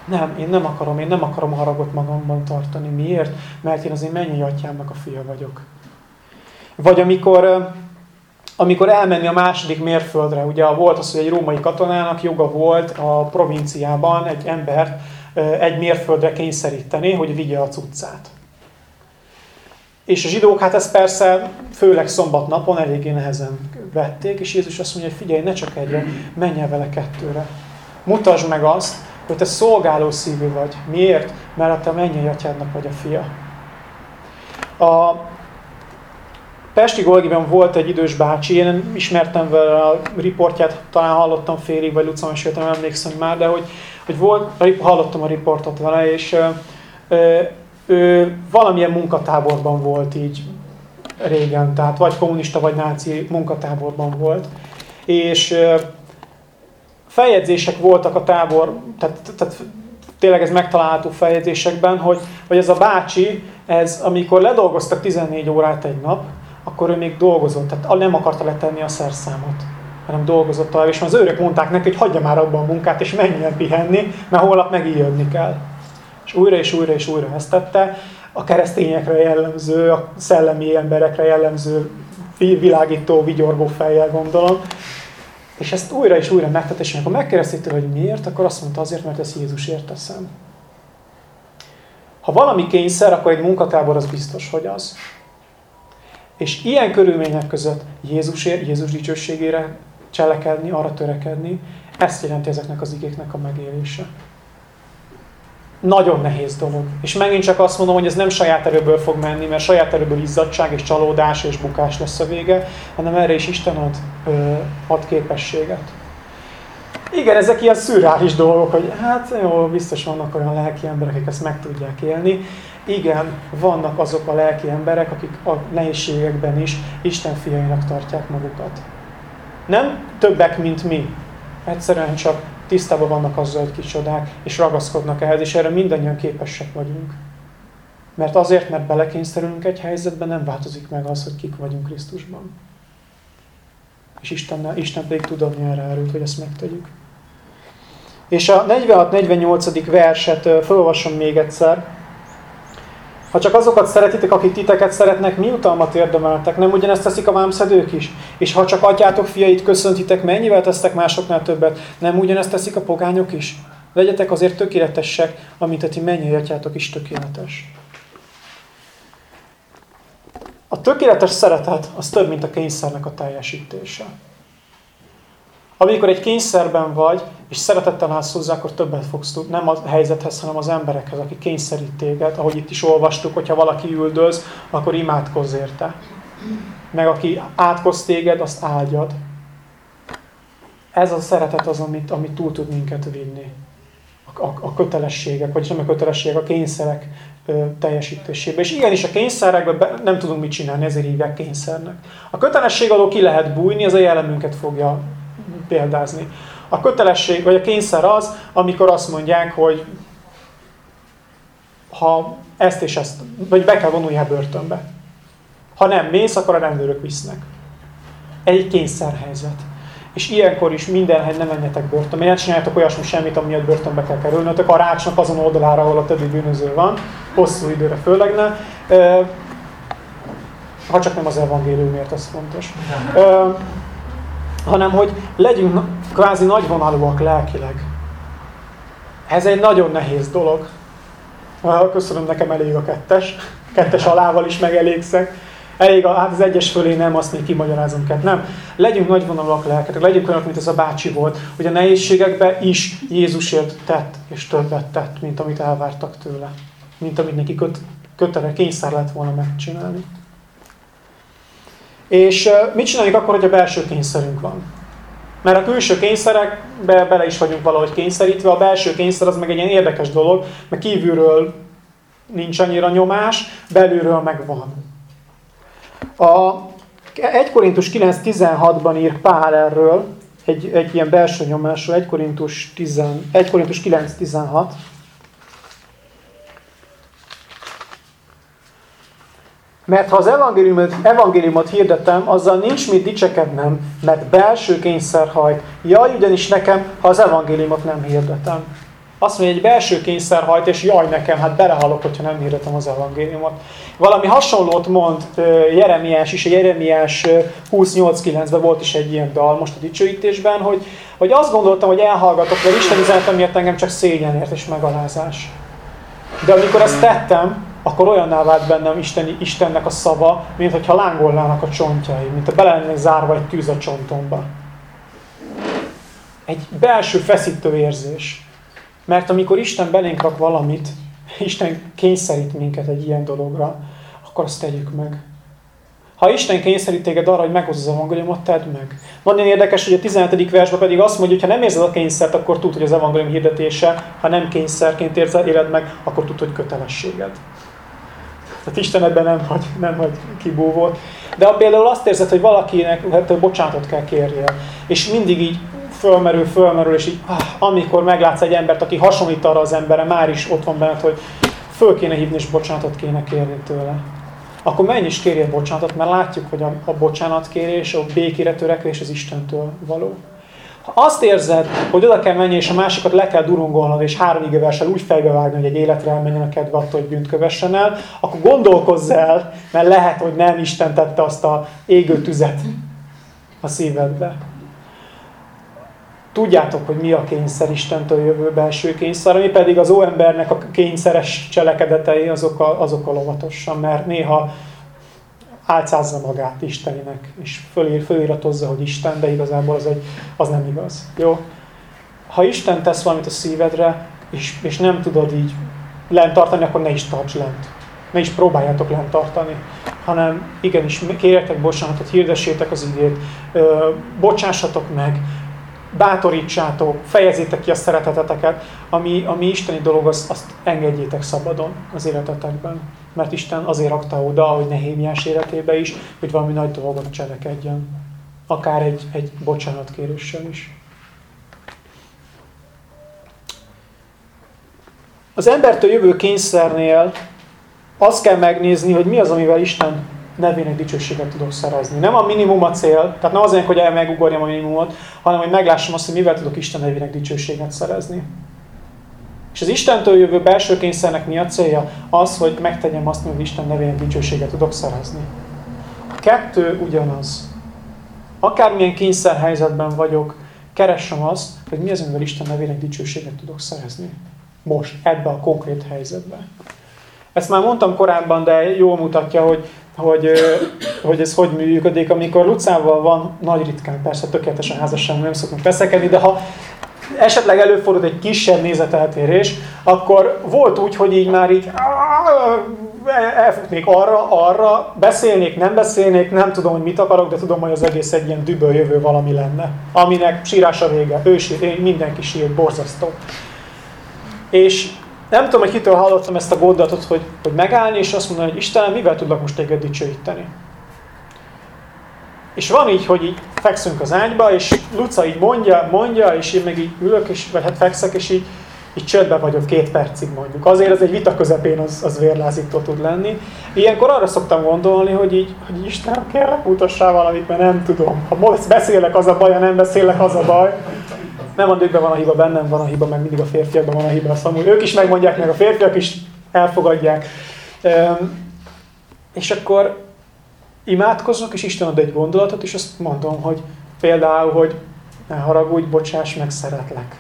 Nem, én nem akarom, én nem akarom a haragot magamban tartani. Miért? Mert én az én mennyi atyámnak a fia vagyok. Vagy amikor, amikor elmenni a második mérföldre, ugye volt az, hogy egy római katonának joga volt a provinciában egy embert egy mérföldre kényszeríteni, hogy vigye a cuccát. És a zsidók, hát ezt persze főleg szombat napon eléggé nehezen vették, és Jézus azt mondja, hogy figyelj, ne csak egyre, menj el vele kettőre. Mutasd meg azt, hogy te szolgáló szívű vagy. Miért? Mert te mennyei atyádnak vagy a fia. A Pesti Golgiban volt egy idős bácsi, én ismertem vele a riportját, talán hallottam félig, vagy Luca mesélte, nem emlékszem már, de hogy, hogy volt, hallottam a riportot vele, és ö, ő valamilyen munkatáborban volt így régen, tehát vagy kommunista, vagy náci munkatáborban volt. És feljegyzések voltak a tábor, tehát, tehát tényleg ez megtalálható feljegyzésekben, hogy, hogy ez a bácsi, ez amikor ledolgoztak 14 órát egy nap, akkor ő még dolgozott, tehát nem akarta letenni a szerszámot, hanem dolgozott tovább, és az őrök mondták neki, hogy hagyja már abban a munkát, és menjen pihenni, mert holnap megint jönni kell. És újra és újra és újra ezt tette. A keresztényekre jellemző, a szellemi emberekre jellemző világító, vigyorgó fejjel gondolom. És ezt újra és újra megtett, és amikor megkérdezték hogy miért, akkor azt mondta azért, mert ezt Jézusért teszem. Ha valami kényszer, akkor egy munkatábor az biztos, hogy az. És ilyen körülmények között Jézusért, Jézus dicsőségére cselekedni, arra törekedni, ezt jelenti ezeknek az igéknek a megélése. Nagyon nehéz dolog. És megint csak azt mondom, hogy ez nem saját erőből fog menni, mert saját erőből izzadság és csalódás és bukás lesz a vége, hanem erre is Isten ad, ö, ad képességet. Igen, ezek ilyen szürreális dolgok, hogy hát jó, biztos vannak olyan lelki emberek, akik ezt meg tudják élni. Igen, vannak azok a lelki emberek, akik a nehézségekben is Isten fiainak tartják magukat. Nem többek, mint mi. Egyszerűen csak tisztában vannak azzal, hogy kicsodák, és ragaszkodnak ehhez, és erre mindannyian képesek vagyunk. Mert azért, mert belekényszerülünk egy helyzetbe, nem változik meg az, hogy kik vagyunk Krisztusban. És Isten, Isten pedig tud adni erre erőt, hogy ezt megtegyük. És a 46-48. verset felolvasom még egyszer. Ha csak azokat szeretitek, akik titeket szeretnek, mi utalmat érdemeltek? Nem ugyanezt teszik a vámszedők is? És ha csak atyátok fiait köszöntitek, mennyivel tesztek másoknál többet? Nem ugyanezt teszik a pogányok is? Legyetek azért tökéletesek, amit a ti mennyi atyátok is tökéletes. A tökéletes szeretet az több, mint a kényszernek a teljesítése. Amikor egy kényszerben vagy, és szeretettel állsz hozzá, akkor többet fogsz tudni, nem a helyzethez, hanem az emberekhez, akik kényszerít téged. Ahogy itt is olvastuk, hogyha valaki üldöz, akkor imádkozz érte. Meg aki átkoz téged, azt áldjad. Ez a szeretet az, amit, amit túl tud minket vinni. A, a, a kötelességek, vagyis nem a kötelességek, a kényszerek ö, teljesítésébe. És igenis a kényszerekben be, nem tudunk mit csinálni, ezért hívják kényszernek. A kötelesség alól ki lehet bújni, az a jellemünket fogja példázni. A kötelesség, vagy a kényszer az, amikor azt mondják, hogy ha ezt és ezt, vagy be kell vonuljál börtönbe. Ha nem mész, akkor a rendőrök visznek. Egy kényszerhelyzet. És ilyenkor is mindenhez nem menjetek börtönbe. Ne csináljátok olyasmi semmit, amiatt börtönbe kell kerülnötök. A rácsnak azon oldalára, ahol a többi bűnöző van. Hosszú időre főleg ne. Ha csak nem az evangéliumért, ez fontos hanem hogy legyünk kvázi nagyvonalúak lelkileg. Ez egy nagyon nehéz dolog. Köszönöm, nekem elég a kettes. Kettes alával is megelégszek. Elég a, hát az egyes fölé nem, azt még kimagyarázom kell. Nem. Legyünk nagyvonalúak lelketek, legyünk olyanok, mint ez a bácsi volt, hogy a nehézségekben is Jézusért tett, és többet tett, mint amit elvártak tőle. Mint amit neki köt, kötele, kényszer lett volna megcsinálni. És mit csináljuk akkor, hogy a belső kényszerünk van? Mert a külső kényszerekbe bele is vagyunk valahogy kényszerítve, a belső kényszer az meg egy ilyen érdekes dolog, mert kívülről nincs annyira nyomás, belülről meg van. A 1 Korintus 9.16-ban ír Pál erről, egy, egy ilyen belső nyomásról, 1 Korintus, 10, 1 Korintus 9.16. Mert ha az evangéliumot, evangéliumot hirdetem, azzal nincs mit dicsekednem, mert belső kényszer hajt. Jaj, ugyanis nekem, ha az evangéliumot nem hirdetem. Azt mondja, egy belső kényszer hajt, és jaj nekem, hát belehalok, hogyha nem hirdetem az evangéliumot. Valami hasonlót mond Jeremiás is, a Jeremiás 28.9-ben volt is egy ilyen dal most a dicsőítésben, hogy, hogy azt gondoltam, hogy elhallgatok, mert Isten üzenetem miatt engem csak szégyenért és megalázás. De amikor ezt tettem, akkor olyanná vált bennem Isteni, Istennek a szava, mint hogyha lángolnának a csontjai, mint ha bele lennék zárva egy tűz a csontomba. Egy belső feszítő érzés. Mert amikor Isten belénk rak valamit, Isten kényszerít minket egy ilyen dologra, akkor azt tegyük meg. Ha Isten kényszerít téged arra, hogy meghozz az evangéliumot, tedd meg. Nagyon érdekes, hogy a 17. versben pedig azt mondja, hogy ha nem érzed a kényszert, akkor tud, hogy az evangélium hirdetése, ha nem kényszerként érzed, éled meg, akkor tud, hogy kötelességed. Tehát Isten ebben nem hagy, nem hagy kibúvót. De például azt érzed, hogy valakinek hát, bocsánatot kell kérjél, és mindig így fölmerül, fölmerül, és így, ah, amikor meglátsz egy embert, aki hasonlít arra az emberre, már is ott van benned, hogy föl kéne hívni, és bocsánatot kéne kérni tőle. Akkor menj is kérjél bocsánatot, mert látjuk, hogy a, a bocsánatkérés, a békére törekvés az Istentől való. Ha azt érzed, hogy oda kell menni, és a másikat le kell durungolnod, és három igeversel úgy fejbevágni, hogy egy életre elmenjen a kedve attól, hogy bűnt kövessen el, akkor gondolkozz el, mert lehet, hogy nem Isten tette azt a égő tüzet a szívedbe. Tudjátok, hogy mi a kényszer Istentől jövő belső kényszer, ami pedig az óembernek a kényszeres cselekedetei, azok a, azok a lovatosan, mert néha álcázza magát Isteninek, és fölír, föliratozza, hogy Isten, de igazából az, egy, az nem igaz. Jó? Ha Isten tesz valamit a szívedre, és, és nem tudod így lent tartani, akkor ne is tarts lent. Ne is próbáljátok lent tartani, hanem igenis kérjetek bocsánatot, hirdessétek az igét, bocsássatok meg, bátorítsátok, fejezzétek ki a szereteteteket, ami, ami isteni dolog, azt, azt engedjétek szabadon az életetekben. Mert Isten azért rakta oda, hogy Nehémiás életébe is, hogy valami nagy dolgot cselekedjen. Akár egy, egy bocsánatkéréssel is. Az embertől jövő kényszernél azt kell megnézni, hogy mi az, amivel Isten nevének dicsőséget tudok szerezni. Nem a minimum a cél, tehát nem azért, hogy megugorjam a minimumot, hanem hogy meglássam azt, hogy mivel tudok Isten nevének dicsőséget szerezni. És az Istentől jövő belső kényszernek mi a célja? Az, hogy megtegyem azt, hogy Isten nevének dicsőséget tudok szerezni. A kettő ugyanaz. Akármilyen kényszerhelyzetben vagyok, keressem azt, hogy mi az, amivel Isten nevének dicsőséget tudok szerezni. Most, ebbe a konkrét helyzetben. Ezt már mondtam korábban, de jól mutatja, hogy hogy, hogy ez hogy működik, amikor Lucával van nagy ritkán, persze tökéletesen házasság, nem szokunk veszekedni, de ha esetleg előfordul egy kisebb nézeteltérés, akkor volt úgy, hogy így már így elfutnék arra, arra, beszélnék, nem beszélnék, nem tudom, hogy mit akarok, de tudom, hogy az egész egy ilyen düböl jövő valami lenne, aminek sírása vége, ő sír, mindenki sír, borzasztó. És nem tudom, hogy kitől hallottam ezt a gondolatot, hogy, hogy megállni, és azt mondani, hogy Istenem, mivel tudlak most téged dicsőíteni? És van így, hogy így fekszünk az ágyba, és Luca így mondja, mondja, és én meg így ülök, és, vagy hát fekszek, és így, így csődben vagyok két percig mondjuk. Azért az egy vita közepén az, az vérlázító tud lenni. Ilyenkor arra szoktam gondolni, hogy így, hogy Istenem, kérlek, mutassál valamit, mert nem tudom. Ha beszélek, az a baj, ha nem beszélek, az a baj nem a nőkben van a hiba, bennem van a hiba, meg mindig a férfiakban van a hiba, szóval ők is megmondják, meg a férfiak is elfogadják. És akkor imádkozok, és Isten ad egy gondolatot, és azt mondom, hogy például, hogy ne haragudj, bocsáss meg, szeretlek.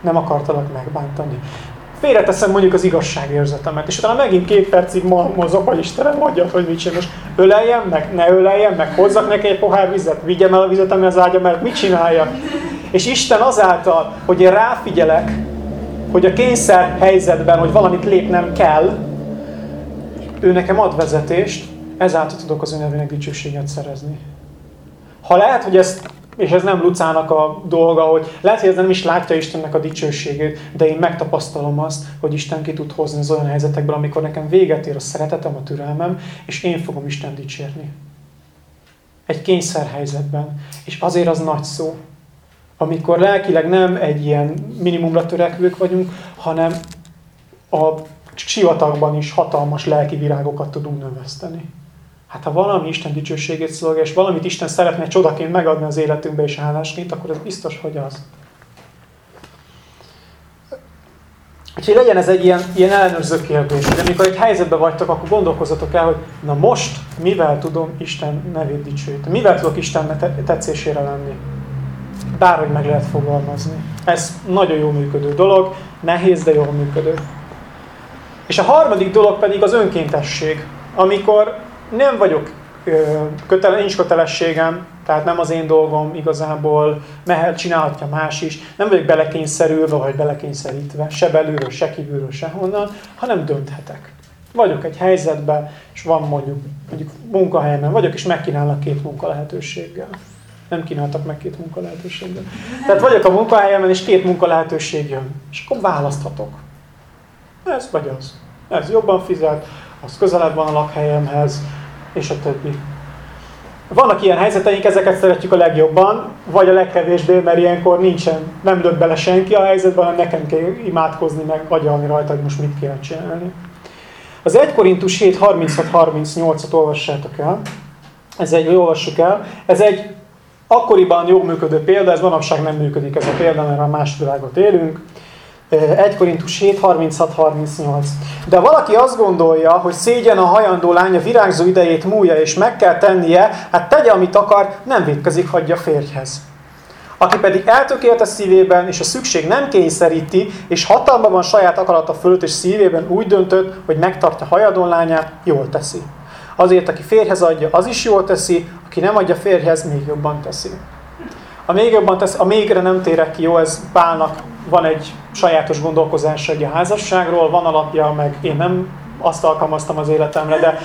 Nem akartalak megbántani. Félreteszem mondjuk az igazságérzetemet, és utána megint két percig mozog, hogy Istenem mondja, hogy mit csinál. Most öleljem meg, ne öleljem meg, hozzak neki egy pohár vizet, vigyem el a vizet, ami az ágya, mert mit csinálja? És Isten azáltal, hogy én ráfigyelek, hogy a kényszer helyzetben, hogy valamit lépnem kell, ő nekem ad vezetést, ezáltal tudok az ő nevének dicsőséget szerezni. Ha lehet, hogy ez, és ez nem Lucának a dolga, hogy lehet, hogy ez nem is látja Istennek a dicsőségét, de én megtapasztalom azt, hogy Isten ki tud hozni az olyan helyzetekből, amikor nekem véget ér a szeretetem, a türelmem, és én fogom Isten dicsérni. Egy kényszerhelyzetben. És azért az nagy szó amikor lelkileg nem egy ilyen minimumra törekvők vagyunk, hanem a sivatagban is hatalmas lelki virágokat tudunk növeszteni. Hát ha valami Isten dicsőségét szolgál, és valamit Isten szeretne csodaként megadni az életünkbe és állásként, akkor ez biztos, hogy az. Úgyhogy legyen ez egy ilyen, ilyen ellenőrző kérdés, hogy amikor egy helyzetben vagytok, akkor gondolkozzatok el, hogy na most mivel tudom Isten nevét dicsőíteni? Mivel tudok Isten tetszésére lenni? Bárhogy meg lehet fogalmazni. Ez nagyon jó működő dolog, nehéz, de jól működő. És a harmadik dolog pedig az önkéntesség, amikor nem vagyok kötele, nincs kötelességem, tehát nem az én dolgom igazából, mehet, csinálhatja más is, nem vagyok belekényszerülve, vagy belekényszerítve, se belülről, se kívülről, se honnan, hanem dönthetek. Vagyok egy helyzetben, és van mondjuk, mondjuk munkahelyemen vagyok, és megkínálnak két munka lehetőséggel nem kínáltak meg két munka lehetőséget. Tehát vagyok a munkahelyemen, és két munka lehetőség jön. És akkor választhatok. Ez vagy az. Ez jobban fizet, az közelebb van a lakhelyemhez, és a többi. Vannak ilyen helyzeteink, ezeket szeretjük a legjobban, vagy a legkevésbé, mert ilyenkor nincsen, nem dönt bele senki a helyzetben, hanem nekem kell imádkozni, meg agyalni rajta, hogy most mit kéne csinálni. Az 1 Korintus 7, 36-38-at olvassátok el. Ez egy, olvassuk el. Ez egy akkoriban jó működő példa, ez manapság nem működik ez a példa, mert a más világot élünk. 1 Korintus 7, 36-38. De valaki azt gondolja, hogy szégyen a hajandó lánya virágzó idejét múlja, és meg kell tennie, hát tegye, amit akar, nem vétkezik, hagyja férjhez. Aki pedig eltökélt a szívében, és a szükség nem kényszeríti, és hatalma saját akarata fölött, és szívében úgy döntött, hogy megtartja hajadon lányát, jól teszi. Azért, aki férhez adja, az is jól teszi, aki nem adja férhez, még jobban teszi. A még jobban teszi, a mégre nem térek ki, jó, ez Pálnak van egy sajátos gondolkozása egy a házasságról, van alapja, meg én nem azt alkalmaztam az életemre, de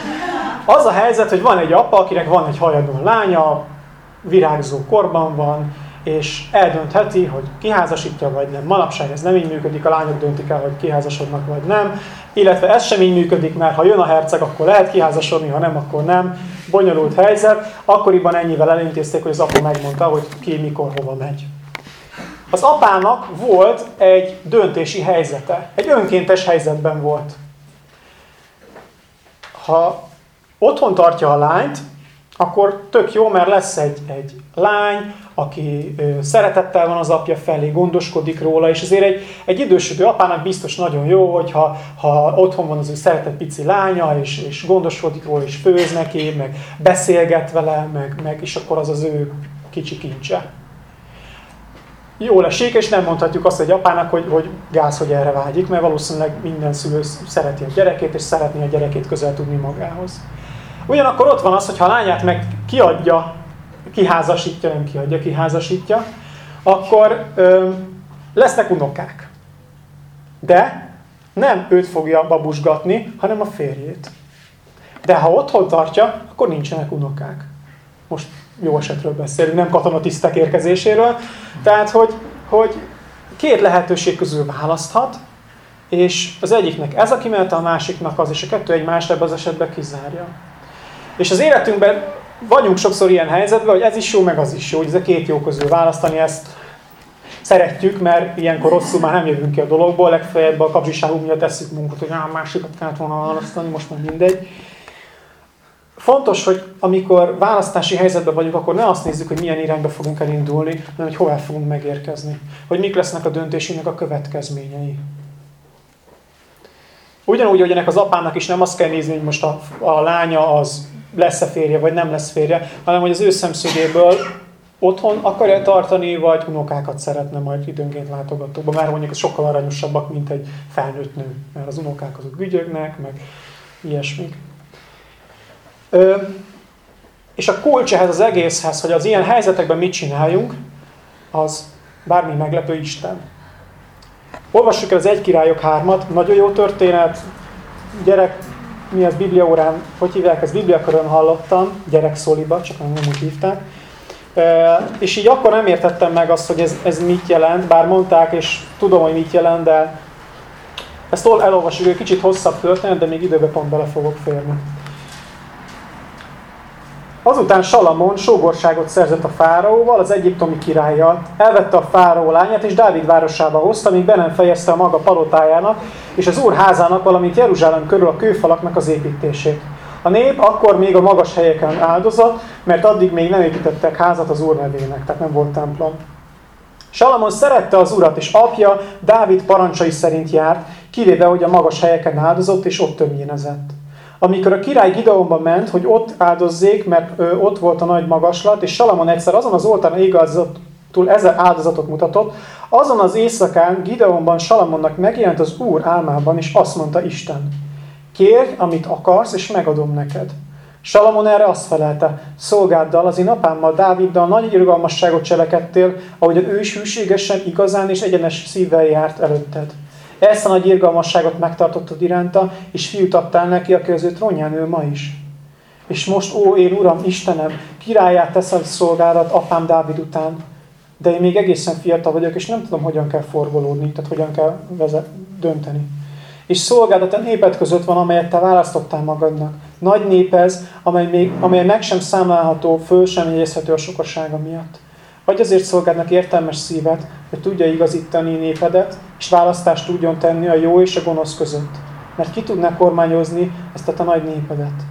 az a helyzet, hogy van egy apa, akinek van egy hajadon lánya, virágzó korban van, és eldöntheti, hogy kiházasítja vagy nem. Manapság ez nem így működik, a lányok döntik el, hogy kiházasodnak vagy nem. Illetve ez sem így működik, mert ha jön a herceg, akkor lehet kiházasodni, ha nem, akkor nem. Bonyolult helyzet. Akkoriban ennyivel elintézték, hogy az apa megmondta, hogy ki mikor hova megy. Az apának volt egy döntési helyzete. Egy önkéntes helyzetben volt. Ha otthon tartja a lányt, akkor tök jó, mert lesz egy, egy lány, aki szeretettel van az apja felé, gondoskodik róla, és azért egy, egy idősödő apának biztos nagyon jó, hogyha ha otthon van az ő szeretett pici lánya, és, és gondoskodik róla, és főz neki, meg beszélget vele, meg, meg és akkor az az ő kicsi kincse. Jól esik, és nem mondhatjuk azt egy apának, hogy, hogy gáz, hogy erre vágyik, mert valószínűleg minden szülő szereti a gyerekét, és szeretné a gyerekét közel tudni magához. Ugyanakkor ott van az, hogy ha a lányát meg kiadja, kiházasítja, nem kiadja, kiházasítja, akkor ö, lesznek unokák. De nem őt fogja babusgatni, hanem a férjét. De ha otthon tartja, akkor nincsenek unokák. Most jó esetről beszélünk, nem katonatisztek érkezéséről. Tehát, hogy, hogy két lehetőség közül választhat, és az egyiknek ez a kimenete, a másiknak az, és a kettő egymást ebben az esetben kizárja. És az életünkben vagyunk sokszor ilyen helyzetben, hogy ez is jó, meg az is jó, hogy ez a két jó közül választani, ezt szeretjük, mert ilyenkor rosszul már nem jövünk ki a dologból, legfeljebb a kapzsiságunk miatt tesszük munkot, hogy a másikat kellett volna választani, most már mindegy. Fontos, hogy amikor választási helyzetben vagyunk, akkor ne azt nézzük, hogy milyen irányba fogunk elindulni, hanem hogy hová fogunk megérkezni. Hogy mik lesznek a döntésének a következményei. Ugyanúgy, hogy ennek az apának is nem azt kell nézni, hogy most a, a lánya az lesz-e férje, vagy nem lesz férje, hanem hogy az ő szemszögéből otthon akarja tartani, vagy unokákat szeretne majd időnként látogatóba. Már mondjuk sokkal aranyosabbak, mint egy felnőtt nő. Mert az unokák azok gügyögnek, meg ilyesmik. Ö, és a kulcs ehhez az egészhez, hogy az ilyen helyzetekben mit csináljunk, az bármi meglepő Isten. Olvassuk el az Egy Királyok hármat, nagyon jó történet, gyerek, mi az Bibliaórán, hogy hívják, ezt Bibliakörön hallottam, gyerekszóliba, csak nem úgy hívták. És így akkor nem értettem meg azt, hogy ez, ez mit jelent, bár mondták, és tudom, hogy mit jelent, de ezt elolvasjuk, egy kicsit hosszabb történet, de még időbe pont bele fogok férni. Azután Salamon sógorságot szerzett a fáraóval, az egyiptomi királlyal, elvette a fáraó lányát, és Dávid városába hozta, míg be nem fejezte a maga palotájának, és az úr házának, valamint Jeruzsálem körül a kőfalaknak az építését. A nép akkor még a magas helyeken áldozott, mert addig még nem építettek házat az úr nevének, tehát nem volt templom. Salamon szerette az urat, és apja Dávid parancsai szerint járt, kivéve, hogy a magas helyeken áldozott, és ott tömjénezett. Amikor a király Gideonba ment, hogy ott áldozzék, mert ott volt a nagy magaslat, és Salamon egyszer azon az oltáron igazatul ezer áldozatot mutatott, azon az éjszakán Gideonban Salamonnak megjelent az Úr álmában, és azt mondta Isten, kérj, amit akarsz, és megadom neked. Salamon erre azt felelte, szolgáddal, az én apámmal, Dáviddal nagy irgalmasságot cselekedtél, ahogy ő is hűségesen, igazán és egyenes szívvel járt előtted. Ezt a nagy irgalmasságot megtartottad iránta, és fiút adtál neki, aki az ő trónján ül ma is. És most, ó, én Uram, Istenem, királyát teszed szolgálat apám Dávid után, de én még egészen fiatal vagyok, és nem tudom, hogyan kell forgolódni, tehát hogyan kell vezet, dönteni. És szolgálat a népet között van, amelyet te választottál magadnak. Nagy nép ez, amely, még, amely meg sem számlálható, föl sem jegyezhető a sokasága miatt. Vagy azért szolgálnak értelmes szívet, hogy tudja igazítani népedet, és választást tudjon tenni a jó és a gonosz között. Mert ki tudná kormányozni ezt a nagy népedet.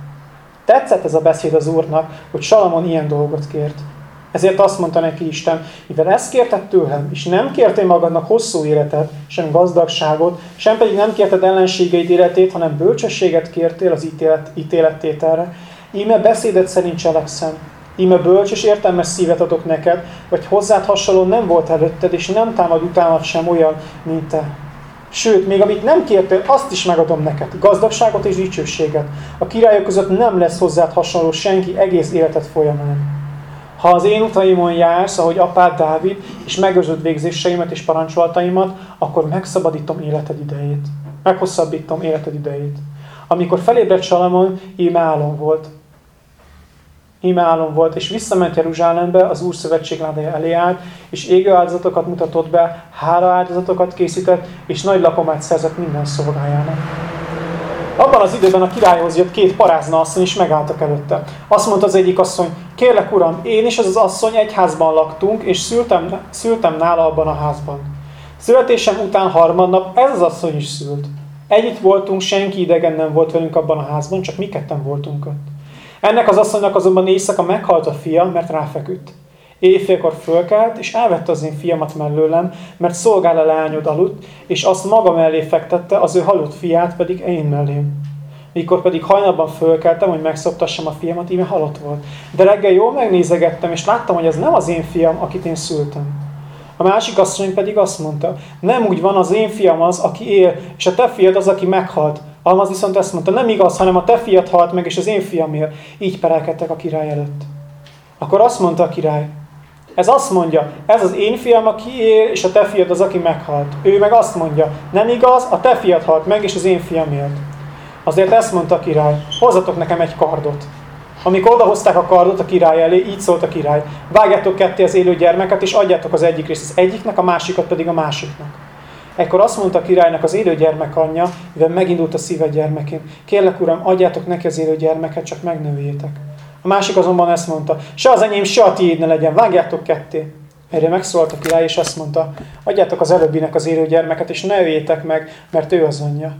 Tetszett ez a beszéd az Úrnak, hogy Salamon ilyen dolgot kért. Ezért azt mondta neki Isten, mivel ezt kérted tőlem, és nem kértél magadnak hosszú életet, sem gazdagságot, sem pedig nem kérted ellenségeid életét, hanem bölcsességet kértél az ítélet, ítélettételre, íme beszédet szerint cselekszem, íme bölcs és értelmes szívet adok neked, vagy hozzád hasonló nem volt előtted, és nem támad utánad sem olyan, mint te. Sőt, még amit nem kértél, azt is megadom neked, gazdagságot és dicsőséget. A királyok között nem lesz hozzád hasonló senki egész életed folyamán. Ha az én utaimon jársz, ahogy apád Dávid, és megőrzöd végzéseimet és parancsolataimat, akkor megszabadítom életed idejét. Meghosszabbítom életed idejét. Amikor felébredt Salamon, íme álom volt. Íme álom volt, és visszament Jeruzsálembe, az Úr szövetség ládája elé állt, és égő áldozatokat mutatott be, hála áldozatokat készített, és nagy lakomát szerzett minden szolgájának. Abban az időben a királyhoz jött két parázna asszony, és megálltak előtte. Azt mondta az egyik asszony, kérlek uram, én és az az asszony egy házban laktunk, és szültem, szültem nála abban a házban. Születésem után harmadnap ez az asszony is szült. Együtt voltunk, senki idegen nem volt velünk abban a házban, csak mi ketten voltunk ott. Ennek az asszonynak azonban éjszaka meghalt a fia, mert ráfeküdt. Éjfélkor fölkelt, és elvette az én fiamat mellőlem, mert szolgál a leányod aludt, és azt maga mellé fektette, az ő halott fiát pedig én mellém. Mikor pedig hajnalban fölkeltem, hogy megszoptassam a fiamat, íme halott volt. De reggel jól megnézegettem, és láttam, hogy ez nem az én fiam, akit én szültem. A másik asszony pedig azt mondta, nem úgy van, az én fiam az, aki él, és a te fiad az, aki meghalt. Almaz viszont ezt mondta, nem igaz, hanem a te fiad halt meg, és az én fiam él. Így perelkedtek a király előtt. Akkor azt mondta a király, ez azt mondja, ez az én fiam, aki él, és a te fiad az, aki meghalt. Ő meg azt mondja, nem igaz, a te fiad halt meg, és az én fiam élt. Azért ezt mondta a király, hozzatok nekem egy kardot. Amikor odahozták a kardot a király elé, így szólt a király, vágjátok ketté az élő gyermeket, és adjátok az egyik részt az egyiknek, a másikat pedig a másiknak. Ekkor azt mondta a királynak az élő gyermek anyja, mivel megindult a szíve gyermekén, kérlek uram, adjátok neki az élő gyermeket, csak megnőjétek. A másik azonban ezt mondta, se az enyém, se a tiéd ne legyen, vágjátok ketté. Erre megszólalt a király, és azt mondta, adjátok az előbbinek az élő gyermeket, és ne meg, mert ő az anyja.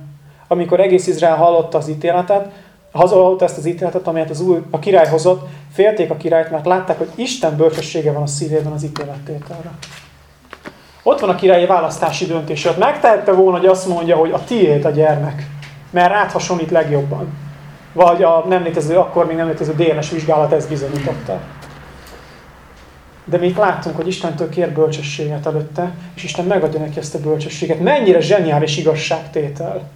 Amikor egész Izrael hallotta az ítéletet, hazahallott ezt az ítéletet, amelyet az új, a király hozott, félték a királyt, mert látták, hogy Isten bölcsessége van a szívében az ítélettételre. Ott van a királyi választási döntés. Ott megtehette volna, hogy azt mondja, hogy a tiéd a gyermek, mert rád legjobban. Vagy a nem létező, akkor még nem létező DNS vizsgálat ezt bizonyította. De mi itt láttunk, hogy Istentől kér bölcsességet előtte, és Isten megadja neki ezt a bölcsességet. Mennyire zseniális igazságtétel.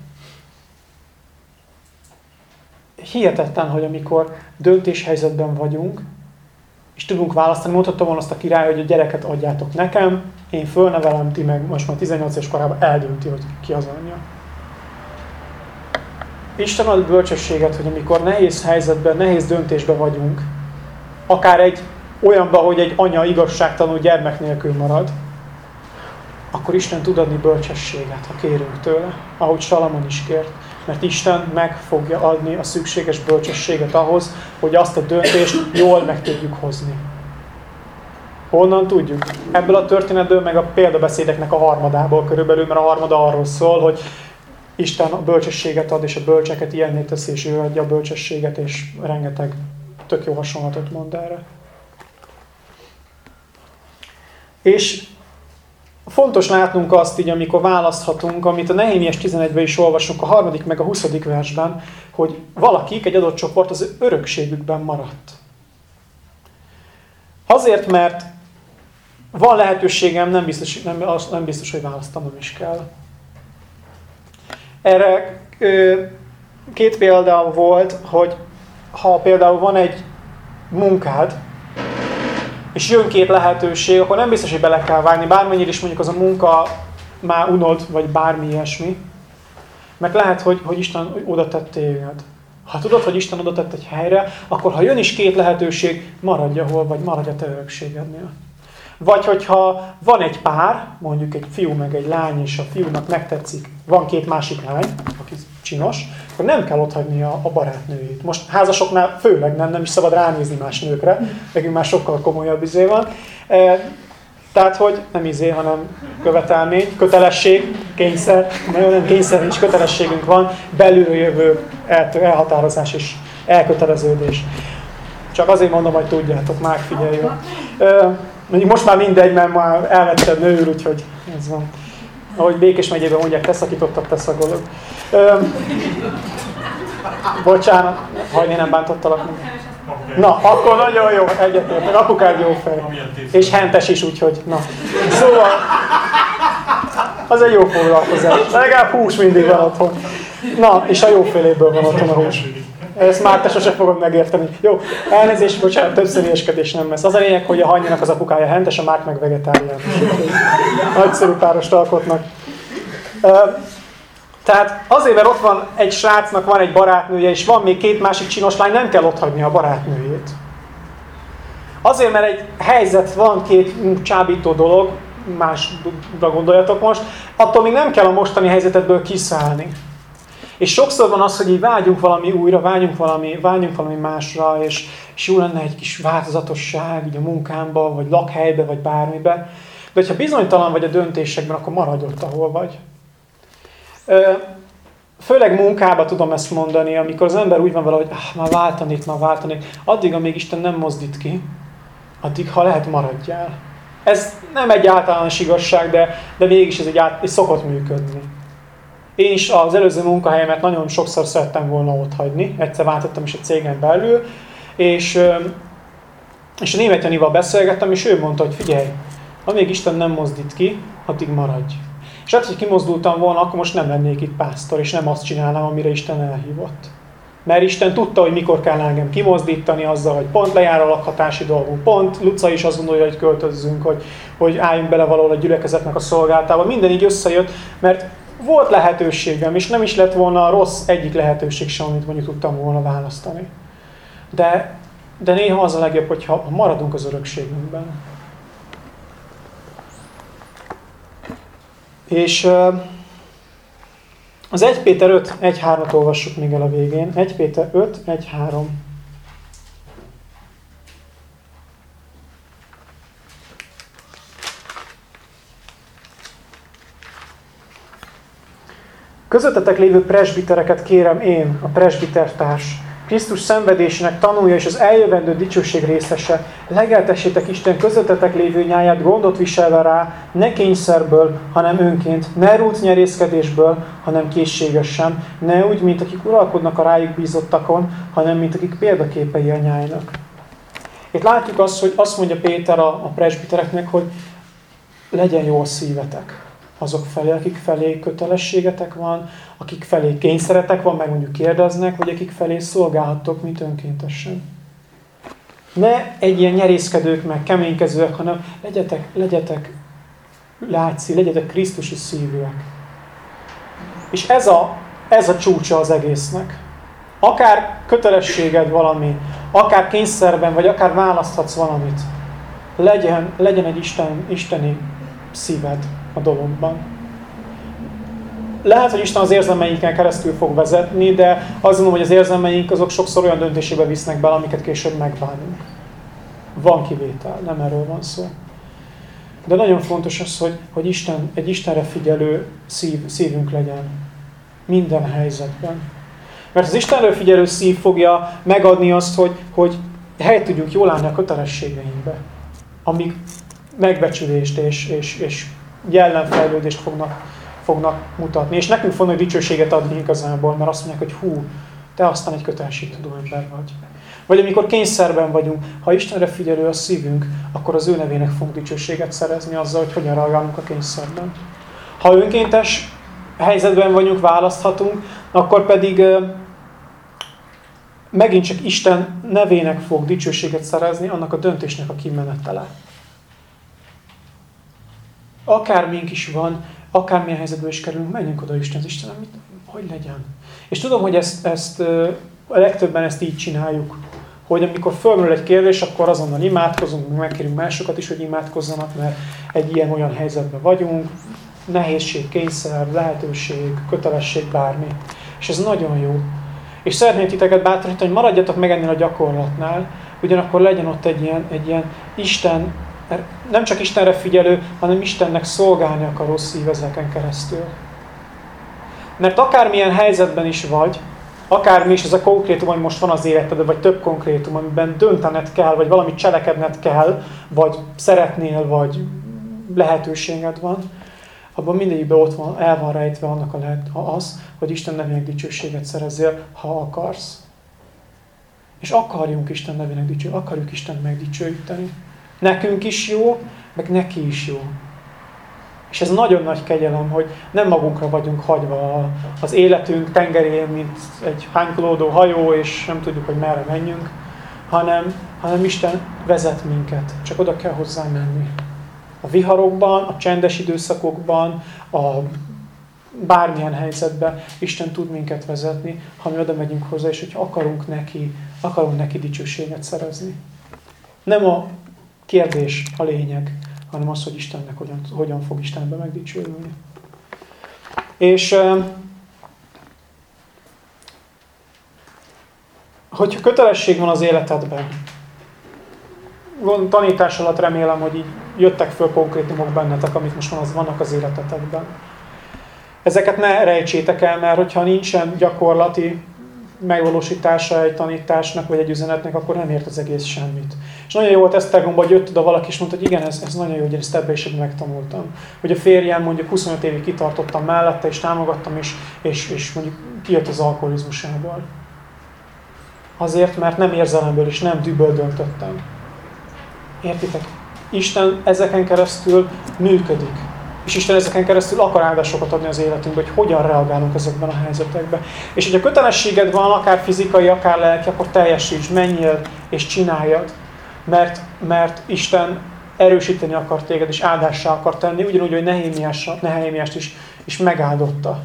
Hihetetlen, hogy amikor döntéshelyzetben vagyunk, és tudunk választani, mondhatom volna azt a király, hogy a gyereket adjátok nekem, én fölnevelem, ti meg most már 18 éves korában eldönti, hogy ki az anyja. Isten ad bölcsességet, hogy amikor nehéz helyzetben, nehéz döntésben vagyunk, akár egy olyanba, hogy egy anya igazságtalanul gyermek nélkül marad, akkor Isten tud adni bölcsességet, ha kérünk tőle, ahogy Salamon is kért. Mert Isten meg fogja adni a szükséges bölcsességet ahhoz, hogy azt a döntést jól meg tudjuk hozni. Honnan tudjuk? Ebből a történetből, meg a példabeszédeknek a harmadából körülbelül, mert a harmada arról szól, hogy Isten a bölcsességet ad, és a bölcseket ilyenné teszi, és ő adja a bölcsességet, és rengeteg tök jó hasonlatot mond erre. És fontos látnunk azt így, amikor választhatunk, amit a Nehémies 11-ben is olvasunk, a harmadik meg a 20. versben, hogy valakik, egy adott csoport az örökségükben maradt. Azért, mert van lehetőségem, nem biztos, nem, nem biztos hogy választanom is kell. Erre két példa volt, hogy ha például van egy munkád, és jön két lehetőség, akkor nem biztos, hogy bele kell vágni, bármennyire is mondjuk az a munka már unod, vagy bármi ilyesmi. Mert lehet, hogy, hogy Isten oda tett téged. Ha tudod, hogy Isten oda tett egy helyre, akkor ha jön is két lehetőség, maradj ahol, vagy maradj a te örökségednél. Vagy hogyha van egy pár, mondjuk egy fiú meg egy lány, és a fiúnak megtetszik, van két másik lány, aki csinos, akkor nem kell otthagyni a, a barátnőjét. Most házasoknál főleg nem, nem is szabad ránézni más nőkre, nekünk már sokkal komolyabb izé van. E, tehát, hogy nem izé, hanem követelmény, kötelesség, kényszer, nagyon nem kényszer, nincs kötelességünk van, belülről jövő elhatározás és elköteleződés. Csak azért mondom, hogy tudjátok, már figyeljünk. Mondjuk most már mindegy, mert már elvetted nőül, úgyhogy ez van. Ahogy Békés megyében mondják, te szakítottad, te szagolod. Bocsánat, hajni nem bántottalak meg. Na, akkor nagyon jó, egyetértek. Apukád jó fej. És hentes is, úgyhogy, na. Szóval, az egy jó foglalkozás. Legalább hús mindig van otthon. Na, és a jóféléből van otthon a hús. Ezt már te sosem fogod megérteni. Jó, elnézést, bocsánat, több személyeskedés nem lesz. Az a lényeg, hogy a hanyjának az apukája hentes, a Márk meg vegetáriánus. Nagyszerű párost alkotnak. Tehát azért, mert ott van egy srácnak, van egy barátnője, és van még két másik csinos lány, nem kell otthagyni a barátnőjét. Azért, mert egy helyzet van, két csábító dolog, másra gondoljatok most, attól még nem kell a mostani helyzetedből kiszállni. És sokszor van az, hogy így vágyunk valami újra, vágyunk valami, vágyunk valami másra, és, és jó lenne egy kis változatosság így a munkámba, vagy lakhelybe, vagy bármibe. De ha bizonytalan vagy a döntésekben, akkor maradj ott, ahol vagy. Főleg munkába tudom ezt mondani, amikor az ember úgy van vele, hogy ah, már váltanék, már váltanék. Addig, amíg Isten nem mozdít ki, addig, ha lehet, maradjál. Ez nem egy általános igazság, de, de mégis ez egy, át, egy szokott működni. Én is az előző munkahelyemet nagyon sokszor szerettem volna ott hagyni. Egyszer váltottam is a cégen belül, és, és a német Janival beszélgettem, és ő mondta, hogy figyelj, amíg Isten nem mozdít ki, addig maradj. És hát, hogy kimozdultam volna, akkor most nem lennék itt pásztor, és nem azt csinálnám, amire Isten elhívott. Mert Isten tudta, hogy mikor kell engem kimozdítani azzal, hogy pont lejár a lakhatási dolgunk, pont Luca is azt gondolja, hogy költözzünk, hogy, hogy álljunk bele valahol a gyülekezetnek a szolgáltába. Minden így összejött, mert volt lehetőségem, és nem is lett volna rossz egyik lehetőség sem, amit mondjuk tudtam volna választani. De, de néha az a legjobb, hogyha maradunk az örökségünkben. És az 1 Péter 5, 1-3-at olvassuk még el a végén. 1 Péter 5, 1-3. Közöttetek lévő presbitereket kérem én, a presbitertárs, Krisztus szenvedésének tanulja és az eljövendő dicsőség részese. Legeltessétek Isten közöttetek lévő nyáját gondot viselve rá, ne kényszerből, hanem önként, ne rút nyerészkedésből, hanem készségesen, ne úgy, mint akik uralkodnak a rájuk bízottakon, hanem mint akik példaképei a nyájnak. Itt látjuk azt, hogy azt mondja Péter a presbitereknek, hogy legyen jó a szívetek azok felé, akik felé kötelességetek van, akik felé kényszeretek van, meg mondjuk kérdeznek, vagy akik felé szolgálhattok, mint önkéntesen. Ne egy ilyen nyerészkedők, meg keménykezőek, hanem legyetek, legyetek látszi, legyetek Krisztusi szívűek. És ez a, ez a csúcsa az egésznek. Akár kötelességed valami, akár kényszerben, vagy akár választhatsz valamit, legyen, legyen egy Isten, isteni szíved a dologban. Lehet, hogy Isten az érzelmeinken keresztül fog vezetni, de azt gondolom, hogy az érzelmeink azok sokszor olyan döntésébe visznek bele, amiket később megbánunk. Van kivétel, nem erről van szó. De nagyon fontos az, hogy, hogy Isten, egy Istenre figyelő szív, szívünk legyen. Minden helyzetben. Mert az Istenre figyelő szív fogja megadni azt, hogy, hogy helyet tudjunk jól állni a kötelességeinkbe. Amíg megbecsülést és, és, és jellemfejlődést fognak, fognak mutatni. És nekünk fognak dicsőséget adni igazából, mert azt mondják, hogy hú, te aztán egy kötelességtudó ember vagy. Vagy amikor kényszerben vagyunk, ha Istenre figyelő a szívünk, akkor az ő nevének fogunk dicsőséget szerezni azzal, hogy hogyan reagálunk a kényszerben. Ha önkéntes helyzetben vagyunk, választhatunk, akkor pedig megint csak Isten nevének fog dicsőséget szerezni, annak a döntésnek a kimenetele akármink is van, akármilyen helyzetben is kerülünk, menjünk oda Isten, az Isten, amit, hogy legyen. És tudom, hogy ezt, ezt a legtöbben ezt így csináljuk, hogy amikor fölmerül egy kérdés, akkor azonnal imádkozunk, megkérünk másokat is, hogy imádkozzanak, mert egy ilyen-olyan helyzetben vagyunk, nehézség, kényszer, lehetőség, kötelesség, bármi. És ez nagyon jó. És szeretném titeket bátorítani, hogy maradjatok meg ennél a gyakorlatnál, ugyanakkor legyen ott egy ilyen, egy ilyen Isten mert nem csak Istenre figyelő, hanem Istennek szolgálni akaró szív ezeken keresztül. Mert akármilyen helyzetben is vagy, akármi is ez a konkrétum, ami most van az életedben, vagy több konkrétum, amiben döntened kell, vagy valamit cselekedned kell, vagy szeretnél, vagy lehetőséged van, abban mindegyikben ott van, el van rejtve annak a lehet, az, hogy Isten nevének dicsőséget szerezzél, ha akarsz. És akarjunk Isten nevének dicső, akarjuk Isten megdicsőíteni. Nekünk is jó, meg neki is jó. És ez nagyon nagy kegyelem, hogy nem magunkra vagyunk hagyva az életünk tengerén, mint egy hánykolódó hajó, és nem tudjuk, hogy merre menjünk, hanem, hanem Isten vezet minket. Csak oda kell hozzá menni. A viharokban, a csendes időszakokban, a bármilyen helyzetben Isten tud minket vezetni, ha mi oda megyünk hozzá, és hogyha akarunk neki, akarunk neki dicsőséget szerezni. Nem a kérdés a lényeg, hanem az, hogy Istennek hogyan, hogyan fog Istenben megdicsőülni. És hogyha kötelesség van az életedben, tanítás alatt remélem, hogy így jöttek föl konkrétumok bennetek, amik most van az, vannak az életetekben. Ezeket ne rejtsétek el, mert hogyha nincsen gyakorlati megvalósítása egy tanításnak, vagy egy üzenetnek, akkor nem ért az egész semmit. És nagyon jó volt Esztergomba, hogy jött oda valaki, és mondta, hogy igen, ez, ez nagyon jó, hogy ezt ebbe is megtanultam. Hogy a férjem mondjuk 25 évig kitartottam mellette, és támogattam, és, és, és mondjuk kijött az alkoholizmusából. Azért, mert nem érzelemből és nem düböl döntöttem. Értitek? Isten ezeken keresztül működik. És Isten ezeken keresztül akar áldásokat adni az életünkbe, hogy hogyan reagálunk ezekben a helyzetekben. És hogyha kötelességed van, akár fizikai, akár lelki, akkor teljesíts, menjél és csináljad. Mert, mert Isten erősíteni akar téged, és áldássá akar tenni, ugyanúgy, hogy Nehémiást is, is megáldotta.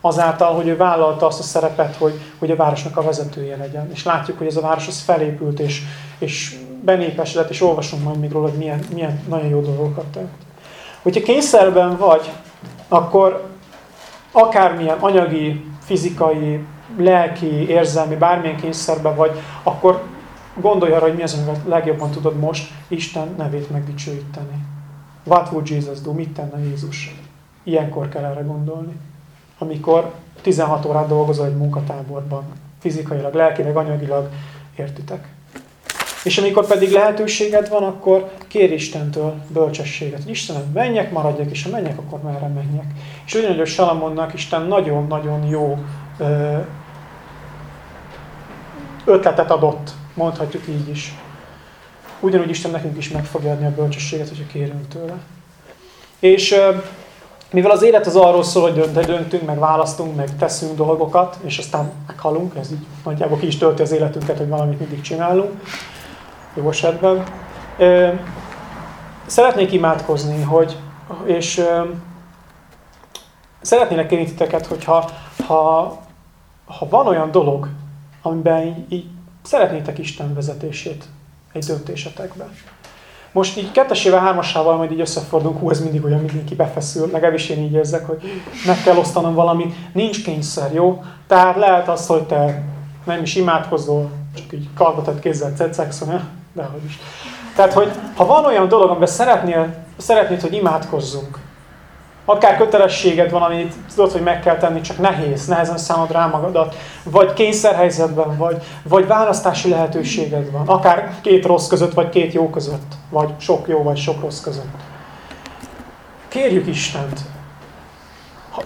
Azáltal, hogy ő vállalta azt a szerepet, hogy, hogy a városnak a vezetője legyen. És látjuk, hogy ez a város az felépült, és, és benépesedett, és olvasunk majd még róla, hogy milyen, milyen nagyon jó dolgokat tett. Hogyha kényszerben vagy, akkor akármilyen anyagi, fizikai, lelki, érzelmi, bármilyen kényszerben vagy, akkor gondolj arra, hogy mi az, amivel legjobban tudod most Isten nevét megdicsőíteni. What would Jesus do? Mit tenne Jézus? Ilyenkor kell erre gondolni. Amikor 16 órát dolgozol egy munkatáborban, fizikailag, lelkileg, anyagilag, értitek? És amikor pedig lehetőséged van, akkor kér Istentől bölcsességet. Istenem, menjek, maradjak, és ha menjek, akkor merre menjek. És ugyanúgy a Salamonnak Isten nagyon-nagyon jó ötletet adott, mondhatjuk így is. Ugyanúgy Isten nekünk is meg fogja adni a bölcsességet, hogyha kérünk tőle. És mivel az élet az arról szól, hogy döntünk, meg választunk, meg teszünk dolgokat, és aztán meghalunk, ez így nagyjából ki is tölti az életünket, hogy valamit mindig csinálunk, jó esetben. Szeretnék imádkozni, hogy, és szeretnélek kérni titeket, hogyha ha, ha van olyan dolog, amiben így, így szeretnétek Isten vezetését egy döntésetekben. Most így kettesével, hármasával majd így összefordulunk, hú, ez mindig olyan, mindenki befeszül, legalábbis én így érzek, hogy meg kell osztanom valamit. Nincs kényszer, jó? Tehát lehet az, hogy te nem is imádkozol, csak így kalbatett kézzel cecegsz, Dehogy is. Tehát, hogy ha van olyan dolog, amiben szeretnél, szeretnéd, hogy imádkozzunk, akár kötelességed van, amit tudod, hogy meg kell tenni, csak nehéz, nehezen számod rá magadat, vagy kényszerhelyzetben vagy, vagy választási lehetőséged van, akár két rossz között, vagy két jó között, vagy sok jó, vagy sok rossz között. Kérjük Istent,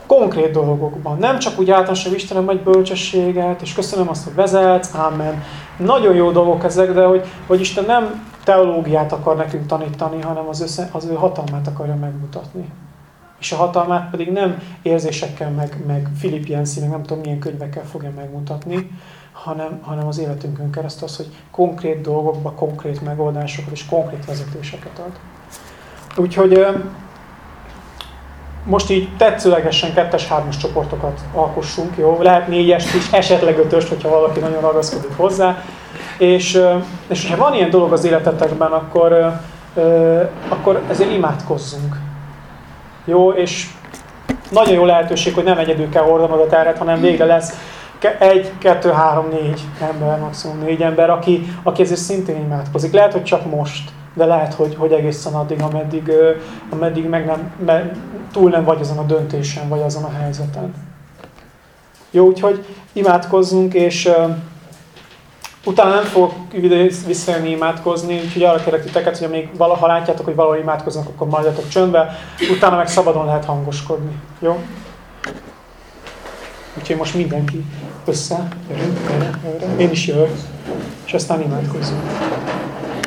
konkrét dolgokban. Nem csak úgy általánosan Istenem vagy bölcsességet, és köszönöm azt, hogy vezetsz, ámen. Nagyon jó dolgok ezek, de hogy, hogy Isten nem teológiát akar nekünk tanítani, hanem az, össze, az ő hatalmát akarja megmutatni. És a hatalmát pedig nem érzésekkel, meg, meg Philippians, meg nem tudom milyen könyvekkel fogja megmutatni, hanem, hanem az életünkön keresztül az, hogy konkrét dolgokba, konkrét megoldásokat és konkrét vezetéseket ad. Úgyhogy most így tetszőlegesen kettes-hármas csoportokat alkossunk, jó? Lehet négyes is, esetleg ötös, hogyha valaki nagyon ragaszkodik hozzá. És, és hogyha van ilyen dolog az életetekben, akkor, akkor ezért imádkozzunk. Jó? És nagyon jó lehetőség, hogy nem egyedül kell hordanod a terhet, hanem végre lesz egy, kettő, három, négy ember, maximum négy ember, aki, aki ezért szintén imádkozik. Lehet, hogy csak most de lehet, hogy, hogy egészen addig, ameddig, ameddig meg nem, me, túl nem vagy azon a döntésen, vagy azon a helyzeten. Jó, úgyhogy imádkozzunk, és uh, utána nem fogok visszajönni imádkozni, úgyhogy arra kérek titeket, hogy amíg valaha látjátok, hogy valahol imádkoznak, akkor maradjatok csöndbe, utána meg szabadon lehet hangoskodni. Jó? Úgyhogy most mindenki össze, jövünk, erre, erre. Én is jövök, és aztán imádkozzunk.